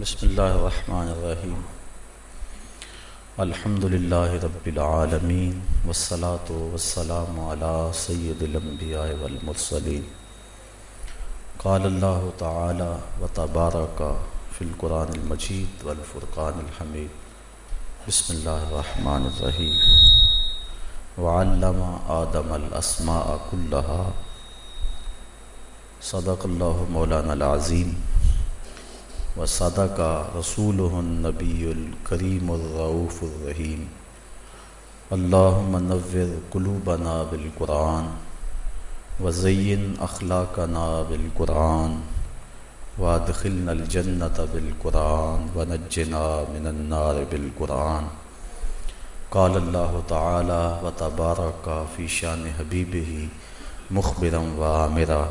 بسم اللہ الرحمن الرحیم۔ الحمد للہ رب العالمین، والصلاة والسلام على سید الانبیاء والمرسلین۔ قال اللہ تعالی وتبارک فی القرآن المجید والفرقان الحمید۔ بسم اللہ الرحمن الرحیم۔ وعلم آدم الاسماء كلها صدق اللہ مولانا العظیم۔ و صدقہ رسول النبی الکریم الرعوف الرحیم۔ اللہ منور قلوبنا بالقرآن وزین اخلاقنا بالقرآن وادخلنا الجنت بالقرآن ونجنا من النار بالقرآن۔ قال اللہ تعالی و تبارک فی شان حبیبہ مخبرا و عامرا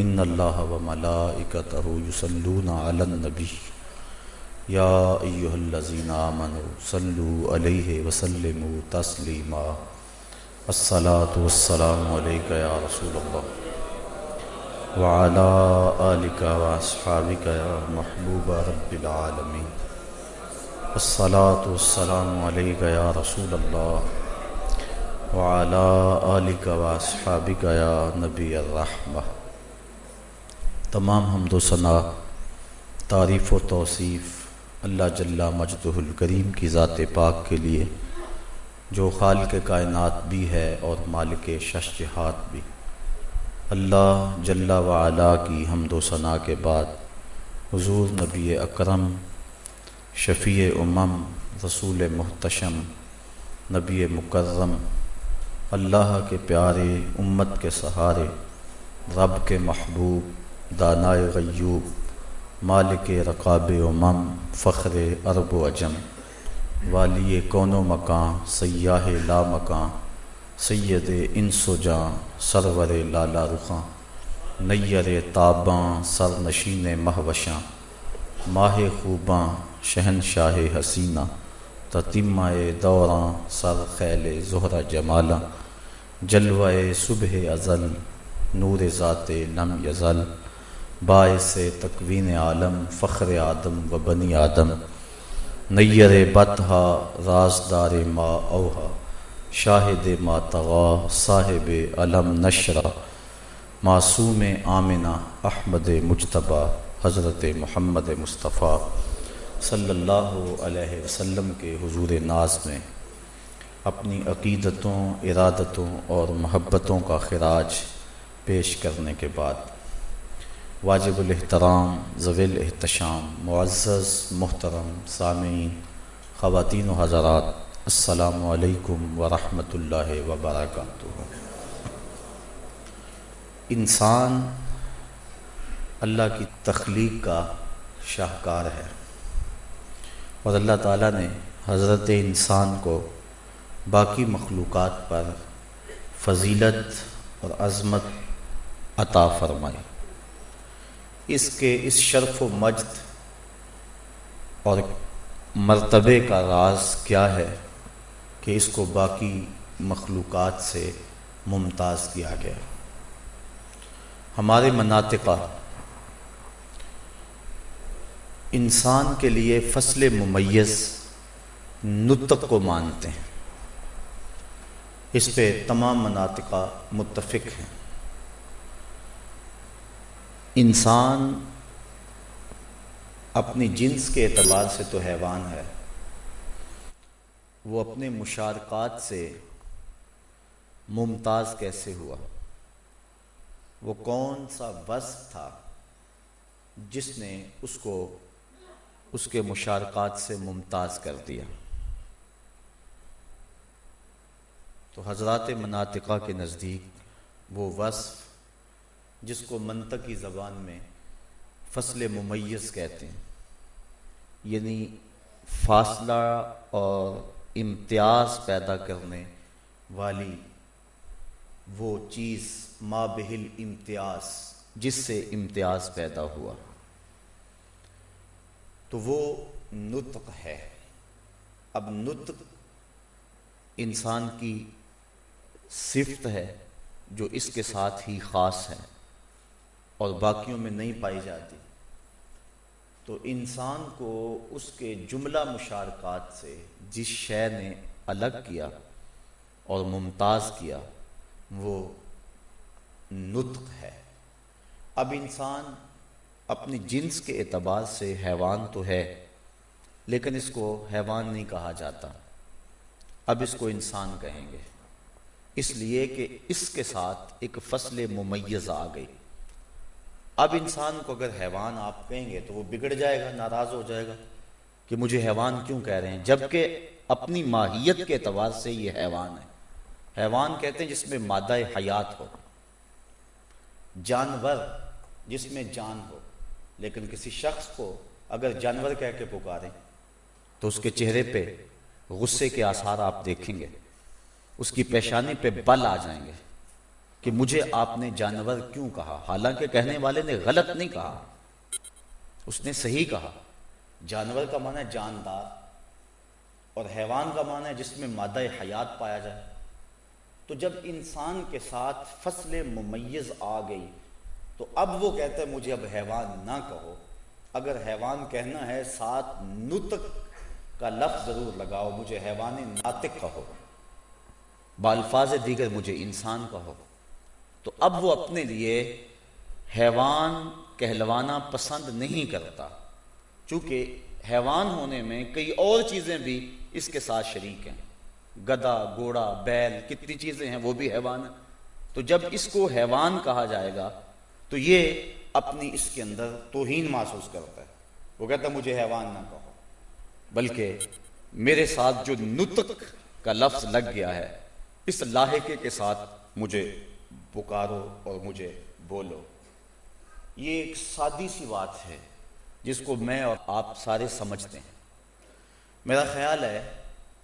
ان اللہ و ملائکتہ یصلون علی النبی یا ایہا الذین آمنوا صلو علیہ وسلموا تسلیما الصلاة والسلام علیکہ یا رسول اللہ وعلا آلکہ واصحابکہ یا محبوب رب العالمین الصلاة والسلام علیکہ یا رسول اللہ وعلا آلکہ واصحابکہ یا نبی الرحمہ تمام حمد و ثناء، تعریف و توصیف اللہ جل مجد الکریم کی ذات پاک کے لیے، جو خالق کائنات بھی ہے اور مالک شش جہات بھی۔ اللہ جل و علا کی حمد و ثناء کے بعد حضور نبی اکرم، شفیع امم، رسول محتشم، نبی مکرم، اللہ کے پیارے، امت کے سہارے، رب کے محبوب دانائے غیوب، مالک رقاب امم، فخر عرب و اجم، والی کون و مکان سیاہ لا مکان، سید انس و جاں سرور لالا رخاں، نیر تاباں سر نشین مہوشاں، ماہ خوباں شہن شاہ حسینہ تتیمۂ دوراں، سر خیل زہرہ جمالاں، جلوہ صبح ازل، نور ذات لم یزل باعث تکوین عالم، فخر آدم و بنی آدم، نیر بتہا رازدار ما اوہا، شاہد ما تغا، صاحب علم نشرہ معصوم آمنہ احمد مجتبہ، حضرت محمد مصطفیٰ صلی اللہ علیہ وسلم کے حضور ناز میں۔ اپنی عقیدتوں، ارادتوں اور محبتوں کا خراج پیش کرنے کے بعد۔ واجب الاحترام ضویل احتشام، معزز، محترم، سامعین، خواتین و حضرات، السلام علیکم ورحمۃ اللہ وبرکاتہ۔ انسان اللہ کی تخلیق کا شاہکار ہے۔ اور اللہ تعالیٰ نے حضرت انسان کو باقی مخلوقات پر فضیلت اور عظمت عطا فرمائی۔ اس کے اس شرف و مجد اور مرتبے کا راز کیا ہے کہ اس کو باقی مخلوقات سے ممتاز کیا گیا؟ ہمارے مناطقہ انسان کے لیے فصل ممیز نطق کو مانتے ہیں۔ اس پہ تمام مناطقہ متفق ہیں۔ انسان اپنی جنس کے اعتبار سے تو حیوان ہے۔ وہ اپنے مشارکات سے ممتاز کیسے ہوا؟ وہ کون سا بس تھا جس نے اس کو اس کے مشارکات سے ممتاز کر دیا؟ تو حضرات مناطقہ کے نزدیک وہ وصف جس کو منطقی زبان میں فصل ممیز کہتے ہیں۔ یعنی فاصلہ اور امتیاز پیدا کرنے والی وہ چیز ما بہل امتیاز، جس سے امتیاز پیدا ہوا۔ تو وہ نطق ہے۔ اب نطق انسان کی صفت ہے جو اس کے ساتھ ہی خاص ہے۔ اور باقیوں میں نہیں پائی جاتی۔ تو انسان کو اس کے جملہ مشارکات سے جس شے نے الگ کیا اور ممتاز کیا، وہ نطق ہے۔ اب انسان اپنی جنس کے اعتبار سے حیوان تو ہے، لیکن اس کو حیوان نہیں کہا جاتا۔ اب اس کو انسان کہیں گے۔ اس لیے کہ اس کے ساتھ ایک فصل ممیز آ گئی۔ اب انسان کو اگر حیوان آپ کہیں گے تو وہ بگڑ جائے گا، ناراض ہو جائے گا کہ مجھے حیوان کیوں کہہ رہے ہیں؟ جبکہ اپنی ماہیت کے اعتبار سے یہ حیوان ہے۔ حیوان کہتے ہیں جس میں مادہ حیات ہو، جانور جس میں جان ہو، لیکن کسی شخص کو اگر جانور کہہ کے پکاریں تو اس کے چہرے پہ غصے کے آثار آپ دیکھیں گے، اس کی پیشانی پہ بل آ جائیں گے۔ کہ مجھے آپ نے جانور کیوں کہا؟ حالانکہ کہنے والے نے غلط نہیں کہا۔ اس نے صحیح کہا۔ جانور کا معنی ہے جاندار اور حیوان کا معنی ہے جس میں مادہ حیات پایا جائے۔ تو جب انسان کے ساتھ فصل ممیز آ گئی، تو اب وہ کہتا ہے، مجھے اب حیوان نہ کہو۔ اگر حیوان کہنا ہے ساتھ نطق کا لفظ ضرور لگاؤ، مجھے حیوان ناطق کہو۔ بالفاظ دیگر مجھے انسان کہو۔ تو اب وہ اپنے لیے حیوان کہلوانا پسند نہیں کرتا، چونکہ حیوان ہونے میں کئی اور چیزیں بھی اس کے ساتھ شریک ہیں۔ گدا گوڑا بیل، کتنی چیزیں ہیں، وہ بھی حیوان ہیں۔ تو جب اس کو حیوان کہا جائے گا، تو یہ اپنی اس کے اندر توہین محسوس کرتا ہے۔ وہ کہتا ہے، مجھے حیوان نہ کہو۔ بلکہ میرے ساتھ جو نطق کا لفظ لگ گیا ہے، اس لاحقے کے ساتھ مجھے پکارو اور مجھے بولو۔ یہ ایک سادی سی بات ہے جس کو میں اور آپ سارے سمجھتے ہیں۔ میرا خیال ہے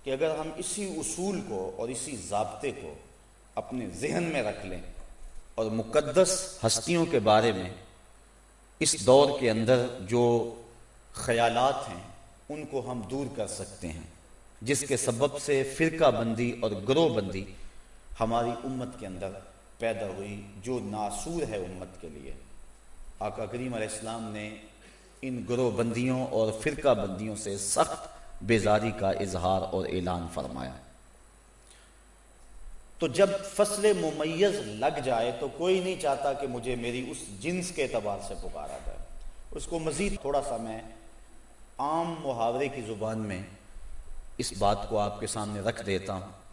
کہ اگر ہم اسی اصول کو اور اسی ضابطے کو اپنے ذہن میں رکھ لیں اور مقدس ہستیوں کے بارے میں اس دور کے اندر جو خیالات ہیں، ان کو ہم دور کر سکتے ہیں، جس کے سبب سے فرقہ بندی اور گروہ بندی ہماری امت کے اندر پیدا ہوئی جو ناسور ہے امت کے لیے۔ آقا کریم علیہ السلام نے ان گروہ بندیوں اور فرقہ بندیوں سے سخت بیزاری کا اظہار اور اعلان فرمایا۔ تو جب فصل ممیز لگ جائے تو کوئی نہیں چاہتا کہ مجھے میری اس جنس کے اعتبار سے پکارا جائے۔ اس کو مزید تھوڑا سا میں عام محاورے کی زبان میں اس بات کو آپ کے سامنے رکھ دیتا ہوں۔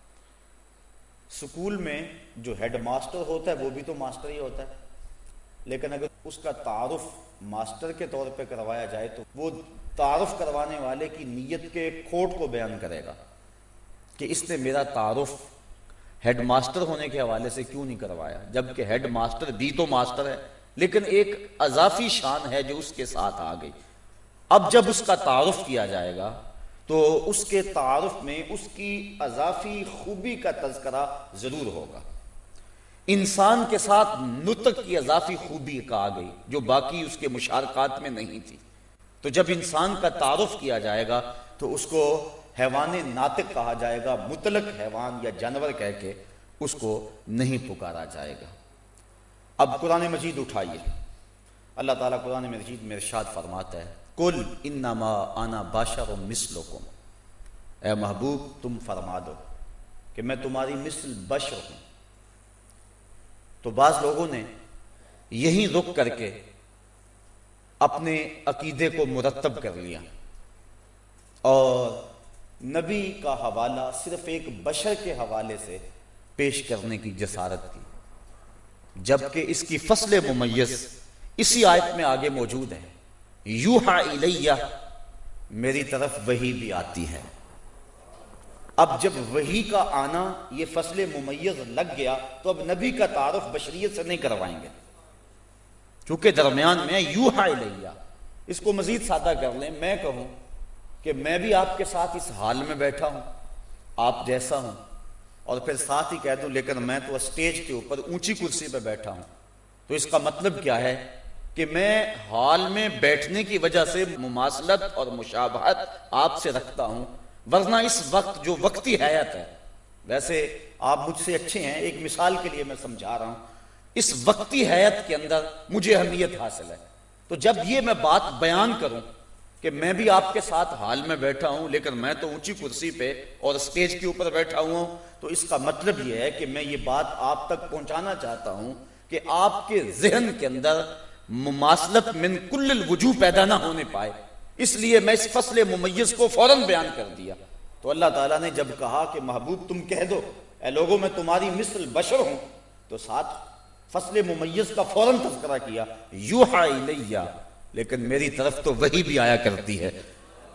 سکول میں جو ہیڈ ماسٹر ہوتا ہے وہ بھی تو ماسٹر ہی ہوتا ہے۔ لیکن اگر اس کا تعارف ماسٹر کے طور پہ کروایا جائے تو وہ تعارف کروانے والے کی نیت کے کھوٹ کو بیان کرے گا کہ اس نے میرا تعارف ہیڈ ماسٹر ہونے کے حوالے سے کیوں نہیں کروایا؟ جبکہ ہیڈ ماسٹر بھی تو ماسٹر ہے، لیکن ایک اضافی شان ہے جو اس کے ساتھ آ گئی۔ اب جب اس کا تعارف کیا جائے گا تو اس کے تعارف میں اس کی اضافی خوبی کا تذکرہ ضرور ہوگا۔ انسان کے ساتھ نطق کی اضافی خوبی کا آ گئی جو باقی اس کے مشارکات میں نہیں تھی۔ تو جب انسان کا تعارف کیا جائے گا تو اس کو حیوان ناطق کہا جائے گا، مطلق حیوان یا جانور کہہ کے اس کو نہیں پکارا جائے گا۔ اب قرآن مجید اٹھائیے۔ اللہ تعالیٰ قرآن مجید میں ارشاد فرماتا ہے۔ کل انما آنا باشا و مسلو اے محبوب، تم فرما دو کہ میں تمہاری مثل بشر ہوں۔ تو بعض لوگوں نے یہی رک کر کے اپنے عقیدے کو مرتب کر لیا۔ اور نبی کا حوالہ صرف ایک بشر کے حوالے سے پیش کرنے کی جسارت کی، جبکہ اس کی فصل ممیز اسی آیت میں آگے موجود ہے۔ یوہا الیہ، میری طرف وہی بھی آتی ہے۔ اب جب وہی کا آنا، یہ فصل ممیز لگ گیا، تو اب نبی کا تعارف بشریت سے نہیں کروائیں گے۔ چونکہ درمیان میں یوہا الیہ، اس کو مزید سادہ کر لیں، میں کہوں کہ میں بھی آپ کے ساتھ اس حال میں بیٹھا ہوں، آپ جیسا ہوں۔ اور پھر ساتھ ہی کہہ دوں، لیکن میں تو اسٹیج کے اوپر اونچی کرسی پہ بیٹھا ہوں۔ تو اس کا مطلب کیا ہے؟ کہ میں حال میں بیٹھنے کی وجہ سے مماثلت اور مشابہت آپ سے رکھتا ہوں، ورنہ اس وقت جو وقتی حیات ہے، ویسے آپ مجھ سے اچھے ہیں، ایک مثال کے لیے میں سمجھا رہا ہوں، اس وقتی حیات کے اندر مجھے اہمیت حاصل ہے۔ تو جب یہ میں بات بیان کروں کہ میں بھی آپ کے ساتھ حال میں بیٹھا ہوں، لیکن میں تو اونچی کرسی پہ اور اسٹیج کے اوپر بیٹھا ہوں، تو اس کا مطلب یہ ہے کہ میں یہ بات آپ تک پہنچانا چاہتا ہوں کہ آپ کے ذہن کے اندر مماثلت من کل الوجو پیدا نہ ہونے پائے۔ اس لیے میں اس فصل ممیز کو فوراً بیان کر دیا۔ تو اللہ تعالیٰ نے جب کہا کہ محبوب تم کہہ دو، اے لوگوں، میں تمہاری مثل بشر ہوں۔ تو ساتھ فصل ممیز کا فوراً تذکرہ کیا۔ یوحا الیہ۔ لیکن میری طرف تو وہی بھی آیا کرتی ہے۔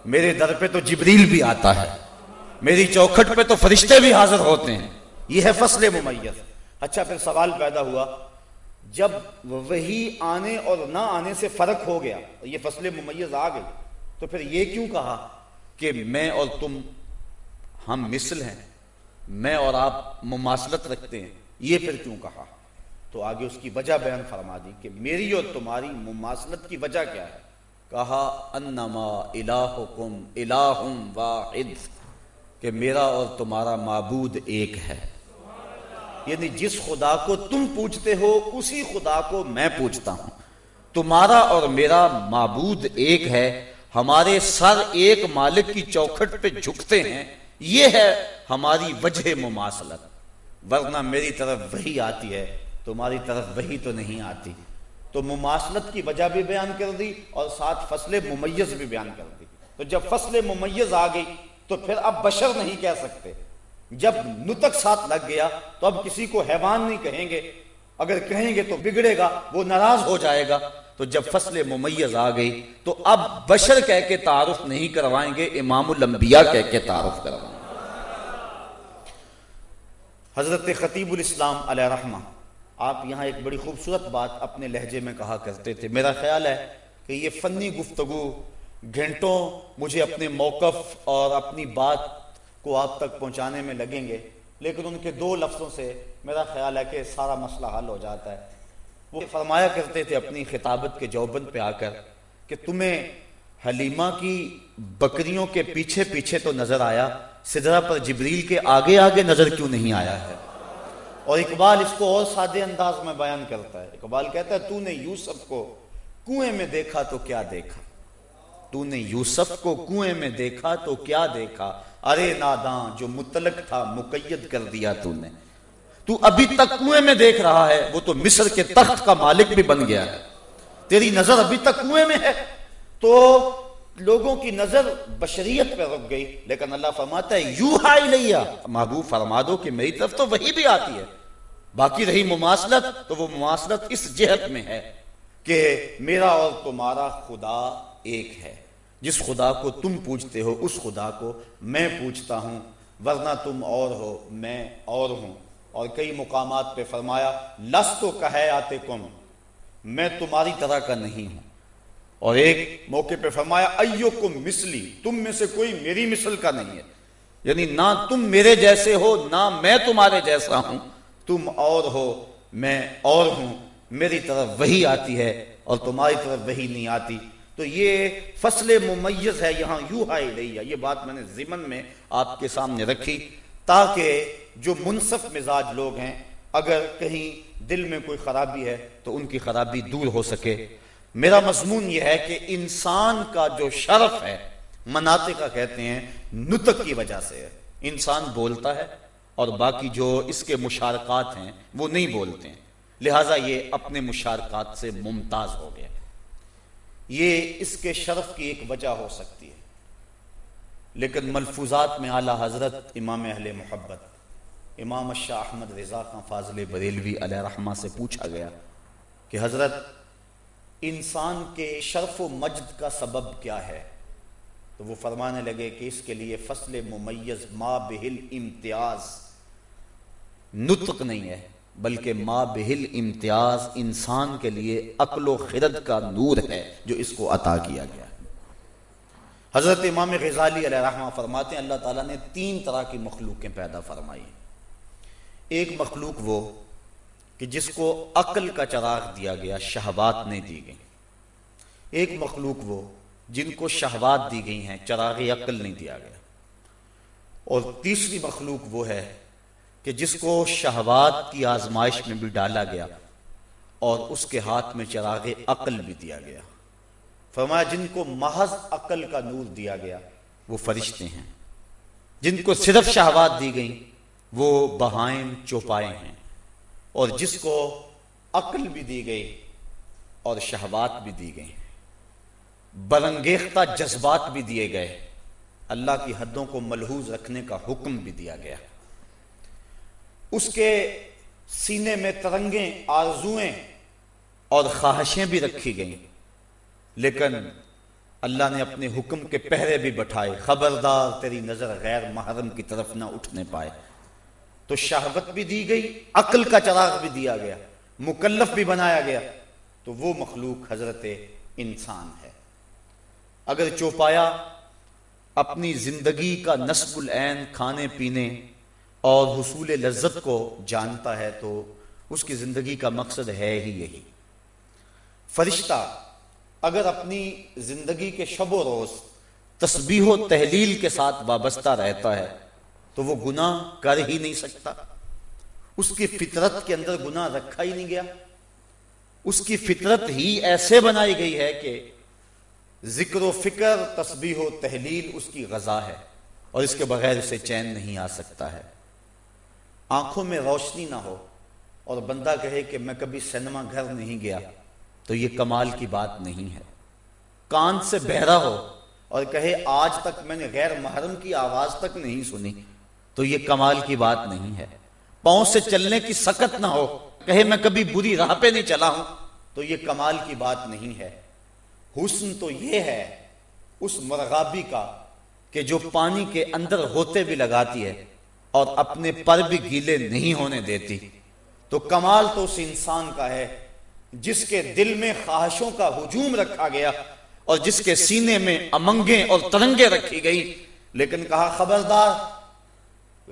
میرے در پہ تو جبریل بھی آتا ہے۔ میری چوکھٹ پہ تو فرشتے بھی حاضر ہوتے ہیں۔ یہ ہے فصل ممیز۔ اچھا پھر سوال پیدا ہوا۔ جب وہی آنے اور نہ آنے سے فرق ہو گیا، یہ فصل ممیز آ گئی، تو پھر یہ کیوں کہا کہ میں اور تم ہم مثل ہیں، میں اور آپ مماثلت رکھتے ہیں؟ یہ پھر کیوں کہا؟ تو آگے اس کی وجہ بیان فرما دی کہ میری اور تمہاری مماثلت کی وجہ کیا ہے؟ کہا، انما الہکم الہم واحد، کہ میرا اور تمہارا معبود ایک ہے۔ یعنی جس خدا کو تم پوچھتے ہو، اسی خدا کو میں پوچھتا ہوں۔ تمہارا اور میرا معبود ایک ہے، ہمارے سر ایک مالک کی چوکھٹ پہ جھکتے ہیں۔ یہ ہے ہماری وجہ مماثلت۔ ورنہ میری طرف وہی آتی ہے، تمہاری طرف وہی تو نہیں آتی۔ تو مماثلت کی وجہ بھی بیان کر دی اور ساتھ فصل ممیز بھی بیان کر دی۔ تو جب فصل ممیز آ گئی، تو پھر اب بشر نہیں کہہ سکتے۔ جب نتک ساتھ لگ گیا تو اب کسی کو حیوان نہیں کہیں گے۔ اگر کہیں گے تو بگڑے گا، وہ ناراض ہو جائے گا۔ تو جب فصل ممیز آ گئی، تو اب بشر کہہ کے تعارف نہیں کروائیں گے، امام الانبیاء کہہ کے تعارف کروائیں گے۔ حضرت خطیب الاسلام علیہ رحمہ، آپ یہاں ایک بڑی خوبصورت بات اپنے لہجے میں کہا کرتے تھے۔ میرا خیال ہے کہ یہ فنی گفتگو گھنٹوں مجھے اپنے موقف اور اپنی بات کو آپ تک پہنچانے میں لگیں گے، لیکن ان کے دو لفظوں سے میرا خیال ہے کہ سارا مسئلہ حل ہو جاتا ہے۔ وہ فرمایا کرتے تھے اپنی خطابت کے جوبند پہ آ کر کہ تمہیں حلیمہ کی بکریوں کے پیچھے پیچھے تو نظر آیا سدرا پر جبریل کے آگے آگے نظر کیوں نہیں آیا ہے؟ اور اقبال اس کو اور سادے انداز میں بیان کرتا ہے۔ اقبال کہتا ہے، تو نے یوسف کو کنویں میں دیکھا تو کیا دیکھا؟ تو نے یوسف کو کنویں میں دیکھا تو کیا دیکھا؟ ارے ناداں، جو متلق تھا، مقید کر دیا تو نے۔ تو ابھی تک کنویں میں دیکھ رہا ہے، وہ تو مصر کے تخت کا مالک بھی بن گیا۔ ہے تیری نظر ابھی تک کنویں میں ہے۔ تو لوگوں کی نظر بشریت پہ رک گئی۔ لیکن اللہ فرماتا ہے یو ہائی لیا محبوب فرما دو کہ میری طرف تو وہی بھی آتی ہے۔ باقی رہی مماثلت، تو وہ مماثلت اس جہت میں ہے کہ میرا اور تمہارا خدا ایک ہے۔ جس خدا کو تم پوچھتے ہو، اس خدا کو میں پوچھتا ہوں۔ ورنہ تم اور ہو، میں اور ہوں۔ اور کئی مقامات پہ فرمایا لس تو کہے آتے کم میں تمہاری طرح کا نہیں ہوں۔ اور ایک موقع پہ فرمایا ایو کم مسلی تم میں سے کوئی میری مثل کا نہیں ہے۔ یعنی نہ تم میرے جیسے ہو، نہ میں تمہارے جیسا ہوں۔ تم اور ہو، میں اور ہوں۔ میری طرف وہی آتی ہے اور تمہاری طرف وہی نہیں آتی۔ تو یہ فصل ممیز ہے، یہاں یوں ہائی رہی ہے۔ یہ بات میں نے ضمن میں آپ کے سامنے رکھی۔ تاکہ جو منصف مزاج لوگ ہیں، اگر کہیں دل میں کوئی خرابی ہے، تو ان کی خرابی دور ہو سکے۔ میرا مضمون یہ ہے کہ انسان کا جو شرف ہے مناتے کا کہتے ہیں نتک کی وجہ سے ہے۔ انسان بولتا ہے اور باقی جو اس کے مشارکات ہیں، وہ نہیں بولتے۔ ہیں لہٰذا یہ اپنے مشارکات سے ممتاز ہو گیا۔ یہ اس کے شرف کی ایک وجہ ہو سکتی ہے۔ لیکن ملفوظات میں اعلیٰ حضرت امام اہل محبت، امام شاہ احمد رضا کا فاضل بریلوی علیہ رحمہ سے پوچھا گیا کہ حضرت، انسان کے شرف و مجد کا سبب کیا ہے؟ تو وہ فرمانے لگے کہ اس کے لیے فصل ممیز ما بہل امتیاز نطق نہیں ہے۔ بلکہ ما بہل امتیاز انسان کے لیے عقل و خرد کا نور ہے جو اس کو عطا کیا گیا۔ حضرت امام غزالی علیہ رحمہ فرماتے ہیں، اللہ تعالیٰ نے تین طرح کی مخلوقیں پیدا فرمائی ایک مخلوق وہ کہ جس کو عقل کا چراغ دیا گیا شہبات نہیں دی گئی ایک مخلوق وہ جن کو شہبات دی گئی ہیں، چراغ عقل نہیں دیا گیا۔ اور تیسری مخلوق وہ ہے کہ جس کو شہوات کی آزمائش میں بھی ڈالا گیا اور اس کے ہاتھ میں چراغ عقل بھی دیا گیا۔ فرمایا، جن کو محض عقل کا نور دیا گیا، وہ فرشتے ہیں۔ جن کو صرف شہوات دی گئیں، وہ بہائم چوپائے ہیں۔ اور جس کو عقل بھی دی گئی اور شہوات بھی دی گئی برنگیختہ جذبات بھی دیے گئے۔ اللہ کی حدوں کو ملحوظ رکھنے کا حکم بھی دیا گیا۔ اس کے سینے میں ترنگیں آرزویں اور خواہشیں بھی رکھی گئیں۔ لیکن اللہ نے اپنے حکم کے پہرے بھی بٹھائے۔ خبردار تیری نظر غیر محرم کی طرف نہ اٹھنے پائے۔ تو شہوت بھی دی گئی، عقل کا چراغ بھی دیا گیا، مکلف بھی بنایا گیا۔ تو وہ مخلوق حضرت انسان ہے۔ اگر چوپایا، اپنی زندگی کا نصب العین کھانے پینے اور حصول لذت کو جانتا ہے تو اس کی زندگی کا مقصد ہے ہی یہی۔ فرشتہ، اگر اپنی زندگی کے شب و روز تسبیح و تحلیل کے ساتھ وابستہ رہتا ہے، تو وہ گناہ کر ہی نہیں سکتا۔ اس کی فطرت کے اندر گناہ رکھا ہی نہیں گیا۔ اس کی فطرت ہی ایسے بنائی گئی ہے کہ ذکر و فکر، تسبیح و تحلیل اس کی غذا ہے اور اس کے بغیر اسے چین نہیں آ سکتا ہے۔ آنکھوں میں روشنی نہ ہو اور بندہ کہے کہ میں کبھی سینما گھر نہیں گیا، تو یہ کمال کی بات نہیں ہے۔ کان سے بہرا ہو اور کہے آج تک میں نے غیر محرم کی آواز تک نہیں سنی، تو یہ کمال کی بات نہیں ہے۔ پاؤں سے چلنے کی سکت نہ ہو، کہے میں کبھی بری راہ پہ نہیں چلا ہوں، تو یہ کمال کی بات نہیں ہے۔ حسن تو یہ ہے اس مرغابی کا کہ جو پانی کے اندر ہوتے بھی لگاتی ہے اور اپنے پر بھی گیلے نہیں ہونے دیتی۔ تو کمال تو اس انسان کا ہے، جس کے دل میں خواہشوں کا ہجوم رکھا گیا اور جس کے سینے میں امنگیں اور ترنگیں رکھی گئی لیکن کہا خبردار،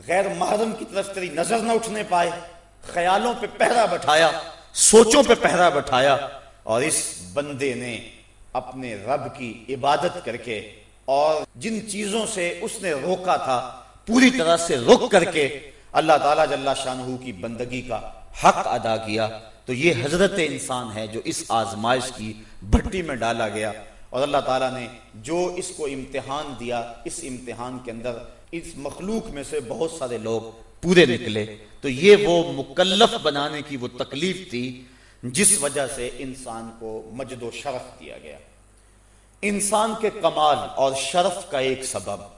غیر محرم کی طرف تیری نظر نہ اٹھنے پائے، خیالوں پہ پہرا بٹھایا، سوچوں پہ پہرا بٹھایا۔ اور اس بندے نے اپنے رب کی عبادت کر کے اور جن چیزوں سے اس نے روکا تھا پوری طرح سے رک کر کے اللہ تعالیٰ جل شاہ کی بندگی کا حق ادا کیا، تو یہ حضرت انسان ہے جو اس آزمائش کی بھٹی میں ڈالا گیا۔ اور اللہ تعالیٰ نے جو اس کو امتحان دیا، اس امتحان کے اندر اس مخلوق میں سے بہت سارے لوگ پورے نکلے۔ تو یہ وہ مکلف بنانے کی وہ تکلیف تھی جس وجہ سے انسان کو مجد و شرف دیا گیا۔ انسان کے کمال اور شرف کا ایک سبب۔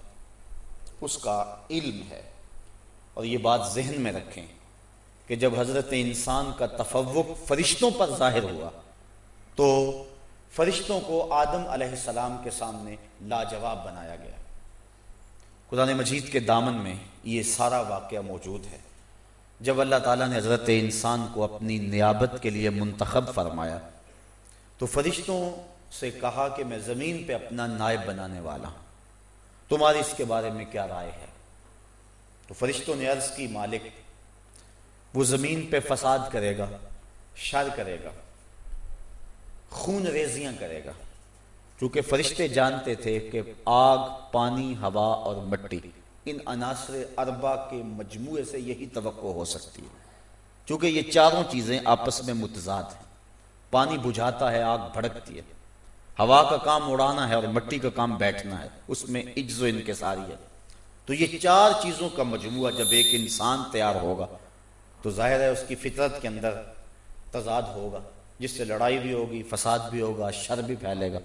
اس کا علم ہے۔ اور یہ بات ذہن میں رکھیں کہ جب حضرت انسان کا تفوق فرشتوں پر ظاہر ہوا، تو فرشتوں کو آدم علیہ السلام کے سامنے لاجواب بنایا گیا۔ قرآن مجید کے دامن میں یہ سارا واقعہ موجود ہے۔ جب اللہ تعالیٰ نے حضرت انسان کو اپنی نیابت کے لیے منتخب فرمایا، تو فرشتوں سے کہا کہ میں زمین پہ اپنا نائب بنانے والا ہوں۔ تمہاری اس کے بارے میں کیا رائے ہے؟ تو فرشتوں نے عرض کی، مالک، وہ زمین پہ فساد کرے گا، شر کرے گا، خون ریزیاں کرے گا۔ کیونکہ فرشتے جانتے تھے کہ آگ، پانی، ہوا اور مٹی، ان عناصر اربا کے مجموعے سے یہی توقع ہو سکتی ہے۔ کیونکہ یہ چاروں چیزیں آپس میں متضاد ہیں۔ پانی بجھاتا ہے، آگ بھڑکتی ہے۔ ہوا کا کام اڑانا ہے اور مٹی کا کام بیٹھنا ہے، اس میں عجز و انکساری ہے۔ تو یہ چار چیزوں کا مجموعہ جب ایک انسان تیار ہوگا، تو ظاہر ہے اس کی فطرت کے اندر تضاد ہوگا، جس سے لڑائی بھی ہوگی، فساد بھی ہوگا، شر بھی پھیلے گا۔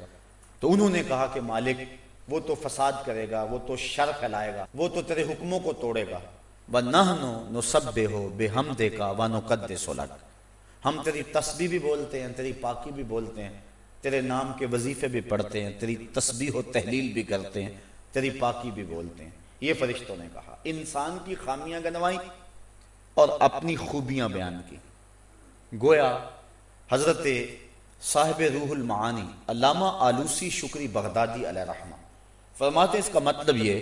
تو انہوں نے کہا کہ مالک، وہ تو فساد کرے گا، وہ تو شر پھیلائے گا، وہ تو تیرے حکموں کو توڑے گا۔ وہ نہ نو سب بے ہو بے ہم دے کا و نو قد سولک ہم تیری تسبیح بھی بولتے ہیں، تیری پاکی بھی بولتے ہیں تیرے نام کے وظیفے بھی پڑھتے ہیں، تیری تسبیح و تحلیل بھی کرتے ہیں، تیری پاکی بھی بولتے ہیں۔ یہ فرشتوں نے کہا۔ انسان کی خامیاں گنوائی اور اپنی خوبیاں بیان کی۔ گویا حضرت صاحب روح المعانی، علامہ آلوسی شکری بغدادی علیہ رحمہ فرماتے اس کا مطلب یہ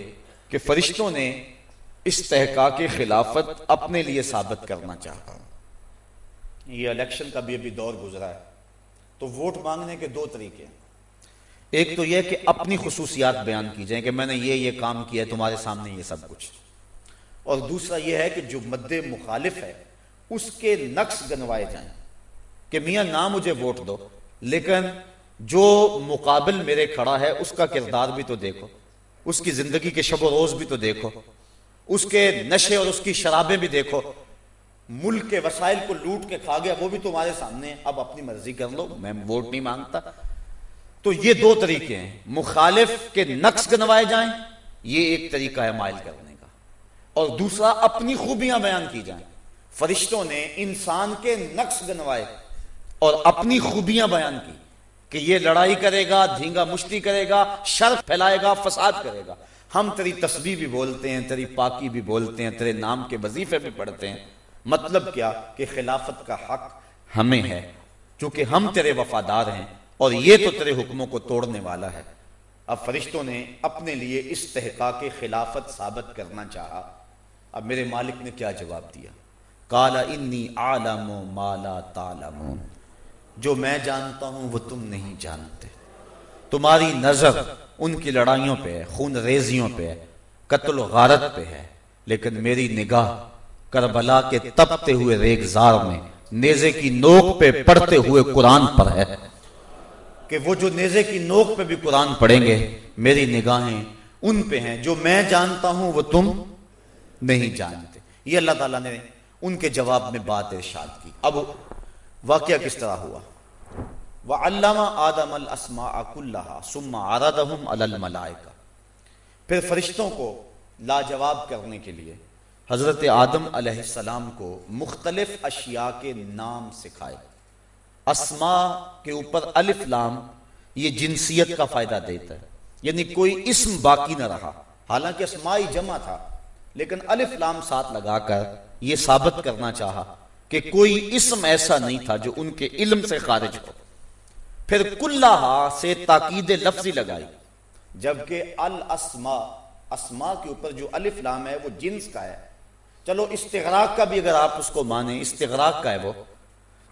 کہ فرشتوں نے اس تحقاق خلافت اپنے لیے ثابت کرنا چاہتا ہوں یہ الیکشن کا بھی ابھی دور گزرا ہے۔ تو ووٹ مانگنے کے دو طریقے ایک تو یہ کہ اپنی خصوصیات بیان کی جائیں کہ میں نے یہ یہ کام کیا ہے تمہارے سامنے یہ سب کچھ۔ اور دوسرا یہ ہے کہ جو مد مخالف ہے اس کے نقص گنوائے جائیں کہ میاں نہ مجھے ووٹ دو لیکن جو مقابل میرے کھڑا ہے اس کا کردار بھی تو دیکھو۔ اس کی زندگی کے شب و روز بھی تو دیکھو۔ اس کے نشے اور اس کی شرابیں بھی دیکھو۔ ملک کے وسائل کو لوٹ کے کھا گیا، وہ بھی تمہارے سامنے اب اپنی مرضی کر لو، میں ووٹ نہیں مانگتا۔ تو یہ دو طریقے ہیں۔ مخالف کے نقص گنوائے جائیں، یہ ایک طریقہ ہے مائل کرنے کا۔ اور دوسرا، اپنی خوبیاں بیان کی جائیں۔ فرشتوں نے انسان کے نقص گنوائے اور اپنی خوبیاں بیان کی کہ یہ لڑائی کرے گا، دھینگا مشتی کرے گا، شر پھیلائے گا، فساد کرے گا۔ ہم تیری تسبیح بھی بولتے ہیں، تیری پاکی بھی بولتے ہیں، تیرے نام کے وظیفے بھی پڑھتے ہیں۔ مطلب کیا کہ خلافت کا حق ہمیں ہے، چونکہ ہم تیرے وفادار ہیں اور یہ تو تیرے حکموں کو توڑنے والا ہے۔ اب فرشتوں نے اپنے لیے استحقاق خلافت ثابت کرنا چاہا۔ اب میرے مالک نے کیا جواب دیا؟ کالا انی عالم مالا تالمون جو میں جانتا ہوں وہ تم نہیں جانتے۔ تمہاری نظر ان کی لڑائیوں پہ ہے، خون ریزیوں پہ ہے، قتل و غارت پہ ہے، لیکن میری نگاہ کربلا کے تپتے ہوئے ریگزار میں، نیزے کی نوک پہ پڑھتے ہوئے قرآن پر ہے۔ کہ وہ جو نیزے کی نوک پہ بھی قرآن پڑھیں گے، میری نگاہیں ان پہ ہیں جو میں جانتا ہوں، وہ تم نہیں جانتے۔ یہ اللہ تعالیٰ نے ان کے جواب میں بات ارشاد کی۔ اب واقعہ کس طرح ہوا؟ وَعَلَّمَ آدَمَ الْأَسْمَاءَ كُلَّهَا ثُمَّ عَرَضَهُمْ عَلَى الْمَلَائِكَ پھر فرشتوں کو لاجواب کرنے کے لیے حضرت آدم علیہ السلام کو مختلف اشیاء کے نام سکھائے۔ اسما کے اوپر الف لام یہ جنسیت کا فائدہ دیتا ہے۔ یعنی کوئی اسم باقی نہ رہا۔ حالانکہ اسمائی جمع تھا، لیکن الف لام ساتھ لگا کر یہ ثابت کرنا چاہا کہ کوئی اسم ایسا نہیں تھا جو ان کے علم سے خارج ہو۔ پھر کلہا سے تاکید لفظی لگائی، جبکہ الاسما اسما کے اوپر جو الف لام ہے وہ جنس کا ہے۔ چلو استغراق کا بھی اگر آپ اس کو مانیں، استغراق کا ہے وہ،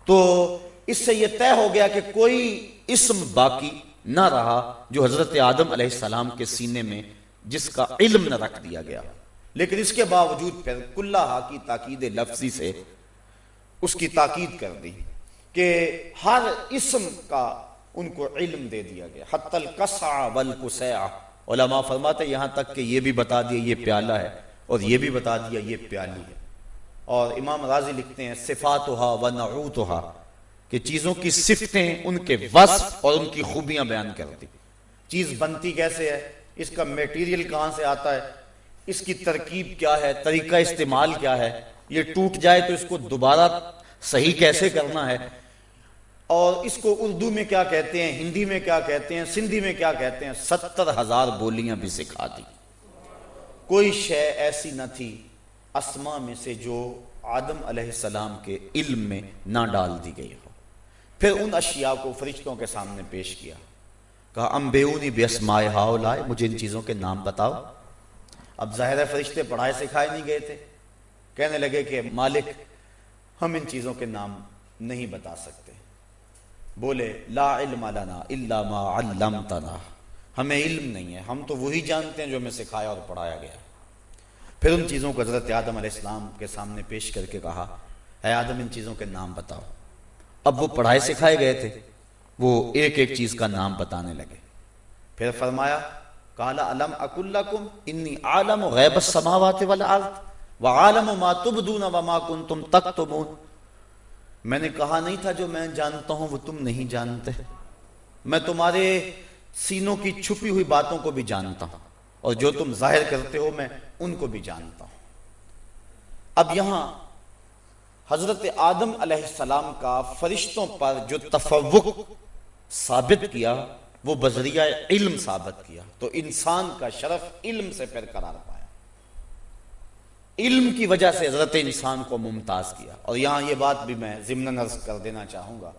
تو اس سے یہ طے ہو گیا کہ کوئی اسم باقی نہ رہا جو حضرت آدم علیہ السلام کے سینے میں جس کا علم نہ رکھ دیا گیا۔ لیکن اس کے باوجود پھر کلّہ کی تاکید لفظی سے اس کی تاکید کر دی کہ ہر اسم کا ان کو علم دے دیا گیا۔ حت القسع والقسع علماء فرماتے یہاں تک کہ یہ بھی بتا دیا یہ پیالہ ہے۔ اور یہ بھی بتا دیا یہ پیالی ہے۔ اور امام راضی لکھتے ہیں، صفاتها ونعوتها کہ چیزوں کی صفتیں ان کے وصف اور ان کی خوبیاں بیان کرتی چیز بنتی کیسے ہے؟ اس کا میٹیریل کہاں سے آتا ہے؟ اس کی ترکیب کیا ہے؟ طریقہ استعمال کیا ہے؟ یہ ٹوٹ جائے تو اس کو دوبارہ صحیح کیسے کرنا ہے؟ اور اس کو اردو میں کیا کہتے ہیں؟ ہندی میں کیا کہتے ہیں؟ سندھی میں کیا کہتے ہیں؟ ستر ہزار بولیاں بھی سکھا دی۔ کوئی شے ایسی نہ تھی اسما میں سے جو آدم علیہ السلام کے علم میں نہ ڈال دی گئی ہو۔ پھر ان اشیاء کو فرشتوں کے سامنے پیش کیا۔ کہا امبیونی بے اسمائے ہاؤ لائے مجھے ان چیزوں کے نام بتاؤ۔ اب ظاہر فرشتے پڑھائے سکھائے نہیں گئے تھے۔ کہنے لگے کہ، مالک، ہم ان چیزوں کے نام نہیں بتا سکتے۔ بولے، لا علم لنا الا ما علمتنا۔ ہمیں علم نہیں ہے، ہم تو وہی جانتے ہیں جو ہمیں سکھایا اور پڑھایا گیا۔ پھر ان چیزوں کو حضرت آدم علیہ السلام کے سامنے پیش کر کے کہا، اے آدم، ان چیزوں کے نام بتاؤ۔ اب وہ پڑھائے سکھائے گئے تھے، وہ ایک ایک چیز کا نام بتانے لگے۔ پھر فرمایا کالا علم اکلکم انی عالم غیب السماوات والارض وعالم ما تبدون وما کنتم تکتمون۔ میں نے کہا، نہیں تھا جو میں جانتا ہوں، وہ تم نہیں جانتے۔ میں تمہارے سینوں کی چھپی ہوئی باتوں کو بھی جانتا ہوں۔ اور جو تم ظاہر کرتے ہو، میں ان کو بھی جانتا ہوں۔ اب یہاں حضرت آدم علیہ السلام کا فرشتوں پر جو تفوق ثابت کیا، وہ بذریعہ علم ثابت کیا۔ تو انسان کا شرف علم سے پھر قرار پایا۔ علم کی وجہ سے حضرت انسان کو ممتاز کیا۔ اور یہاں یہ بات بھی میں ضمن عرض کر دینا چاہوں گا۔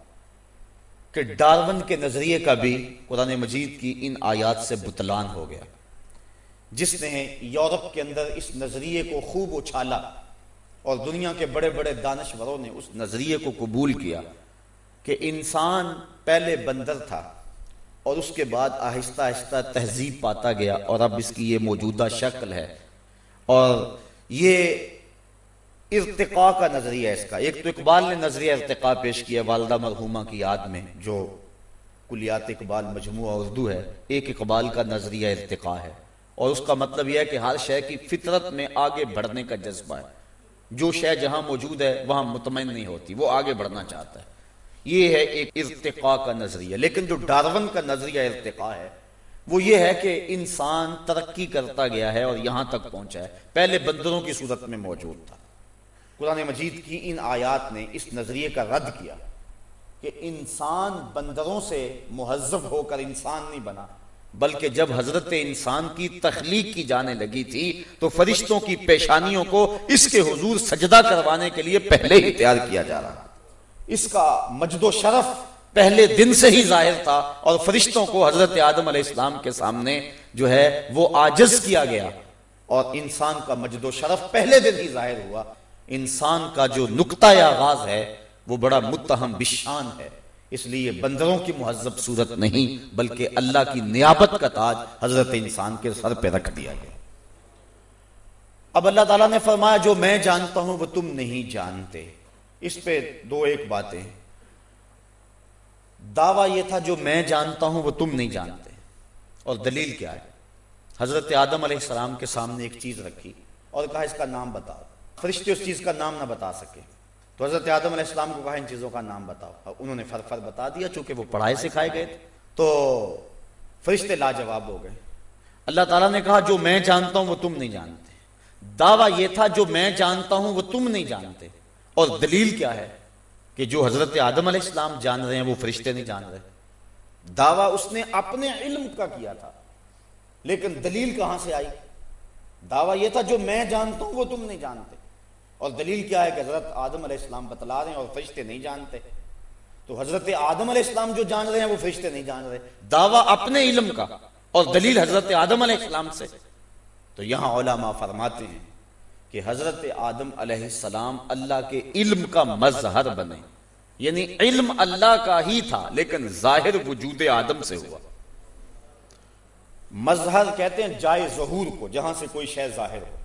کہ ڈارون کے نظریے کا بھی قرآن مجید کی ان آیات سے بتلان ہو گیا۔ جس نے یورپ کے اندر اس نظریے کو خوب اچھالا اور دنیا کے بڑے بڑے دانشوروں نے اس نظریے کو قبول کیا کہ انسان پہلے بندر تھا اور اس کے بعد آہستہ آہستہ تہذیب پاتا گیا اور اب اس کی یہ موجودہ شکل ہے۔ اور یہ ارتقاء کا نظریہ اس کا۔ ایک تو اقبال نے نظریہ ارتقاء پیش کیا والدہ مرحومہ کی یاد میں، جو کلیات اقبال مجموعہ اردو ہے۔ ایک اقبال کا نظریہ ارتقاء ہے۔ اور اس کا مطلب یہ ہے کہ ہر شے کی فطرت میں آگے بڑھنے کا جذبہ ہے۔ جو شے جہاں موجود ہے، وہاں مطمئن نہیں ہوتی، وہ آگے بڑھنا چاہتا ہے۔ یہ ہے ایک ارتقاء کا نظریہ۔ لیکن جو ڈارون کا نظریہ ارتقاء ہے، وہ یہ ہے کہ انسان ترقی کرتا گیا ہے اور یہاں تک پہنچا ہے۔ پہلے بندروں کی صورت میں موجود تھا۔ قرآن مجید کی ان آیات نے اس نظریے کا رد کیا کہ انسان بندروں سے مہذب ہو کر انسان نہیں بنا، بلکہ جب حضرت انسان کی تخلیق کی جانے لگی تھی تو فرشتوں کی پیشانیوں کو اس کے حضور سجدہ کروانے کے لیے پہلے ہی تیار کیا جا رہا اس کا مجد و شرف پہلے دن سے ہی ظاہر تھا اور فرشتوں کو حضرت آدم علیہ السلام کے سامنے جو ہے وہ آجز کیا گیا۔ اور انسان کا مجد و شرف پہلے دن ہی ظاہر ہوا۔ انسان کا جو نقطہ آغاز ہے، وہ بڑا متہم بشان ہے۔ اس لیے بندروں کی مہذب صورت نہیں، بلکہ اللہ کی نیابت کا تاج حضرت انسان کے سر پہ رکھ دیا گیا۔ اب اللہ تعالیٰ نے فرمایا، جو میں جانتا ہوں، وہ تم نہیں جانتے۔ اس پہ دو ایک باتیں۔ دعویٰ یہ تھا، جو میں جانتا ہوں، وہ تم نہیں جانتے۔ اور دلیل کیا ہے؟ حضرت آدم علیہ السلام کے سامنے ایک چیز رکھی اور کہا، اس کا نام بتاؤ۔ فرشتے اس چیز کا نام نہ بتا سکے۔ تو حضرت آدم علیہ السلام کو کہا، ان چیزوں کا نام بتاؤ۔ انہوں نے فر فر بتا دیا، چونکہ وہ پڑھائے سکھائے گئے تھے۔ تو فرشتے لاجواب ہو گئے۔ اللہ تعالیٰ نے کہا، جو میں جانتا ہوں، وہ تم نہیں جانتے۔ دعویٰ یہ تھا، جو میں جانتا ہوں، وہ تم نہیں جانتے۔ اور دلیل کیا ہے کہ جو حضرت آدم علیہ السلام جان رہے ہیں، وہ فرشتے نہیں جان رہے۔ دعویٰ اس نے اپنے علم کا کیا تھا۔ لیکن دلیل کہاں سے آئی؟ دعویٰ یہ تھا، جو میں جانتا ہوں، وہ تم نہیں جانتے۔ اور دلیل کیا ہے کہ حضرت آدم علیہ السلام بتلا رہے ہیں اور فرشتے نہیں جانتے؟ تو حضرت آدم علیہ السلام جو جان رہے ہیں وہ فرشتے نہیں جان رہے۔ دعویٰ اپنے علم کا اور دلیل حضرت آدم علیہ السلام سے۔ تو یہاں علماء فرماتے ہیں کہ حضرت آدم علیہ السلام اللہ کے علم کا مظہر بنے۔ یعنی علم اللہ کا ہی تھا، لیکن ظاہر وجود آدم سے ہوا۔ مظہر کہتے ہیں جائے ظہور کو، جہاں سے کوئی شے ظاہر ہو۔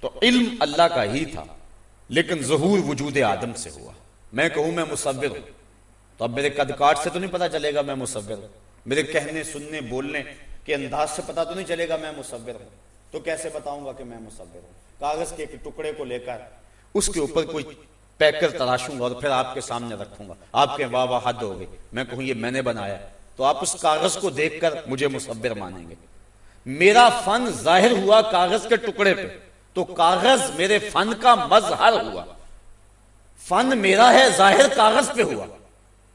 تو علم اللہ کا ہی تھا۔ لیکن ظہور وجود آدم سے ہوا۔ میں کہوں میں مصور ہوں۔ تو اب میرے قد کاٹ سے تو نہیں پتا چلے گا میں مصور ہوں۔ میرے کہنے، سننے، بولنے کے انداز سے پتا تو نہیں چلے گا میں مصور ہوں۔ تو کیسے بتاؤں گا کہ میں مصور ہوں؟ کاغذ کے ایک ٹکڑے کو لے کر اس کے اوپر کوئی پیکر تراشوں گا اور پھر آپ کے سامنے رکھوں گا۔ آپ کے واہ واہ حد ہو گئے میں کہوں یہ میں نے بنایا۔ تو آپ اس کاغذ کو دیکھ کر مجھے مصور مانیں گے۔ میرا فن ظاہر ہوا کاغذ کے ٹکڑے پہ۔ تو کاغذ میرے فن کا مظہر ہوا۔ فن میرا ہے، ظاہر کاغذ پہ ہوا۔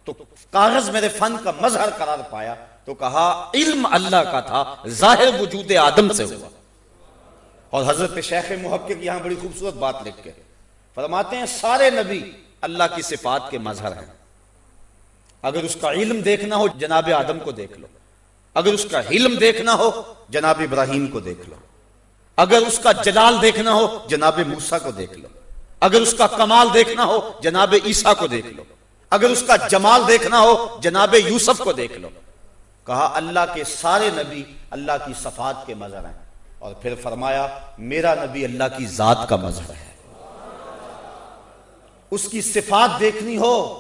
تو کاغذ میرے فن کا مظہر قرار پایا۔ تو کہا، علم اللہ کا تھا، ظاہر وجود آدم سے ہوا۔ اور حضرت شیخ محقق یہاں بڑی خوبصورت بات لکھ کے فرماتے ہیں، سارے نبی اللہ کی صفات کے مظہر ہیں۔ اگر اس کا علم دیکھنا ہو، جناب آدم کو دیکھ لو۔ اگر اس کا علم دیکھنا ہو، جناب ابراہیم کو دیکھ لو۔ اگر اس کا جلال دیکھنا ہو، جناب موسا کو دیکھ لو۔ اگر اس کا کمال دیکھنا ہو، جناب عیسیٰ کو دیکھ لو۔ اگر اس کا جمال دیکھنا ہو، جناب یوسف کو دیکھ لو۔ کہا، اللہ کے سارے نبی اللہ کی صفات کے مظہر ہیں۔ اور پھر فرمایا، میرا نبی اللہ کی ذات کا مظہر ہے۔ اس کی صفات دیکھنی ہو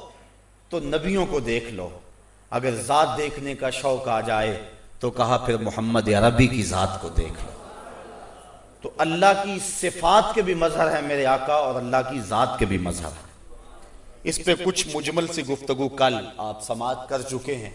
تو نبیوں کو دیکھ لو۔ اگر ذات دیکھنے کا شوق آ جائے تو کہا، پھر محمد عربی کی ذات کو دیکھ لو۔ تو اللہ کی صفات کے بھی مظہر ہے میرے آقا اور اللہ کی ذات کے بھی مظہر ہے۔ اس پہ کچھ مجمل سی گفتگو کل آپ سماعت کر چکے ہیں۔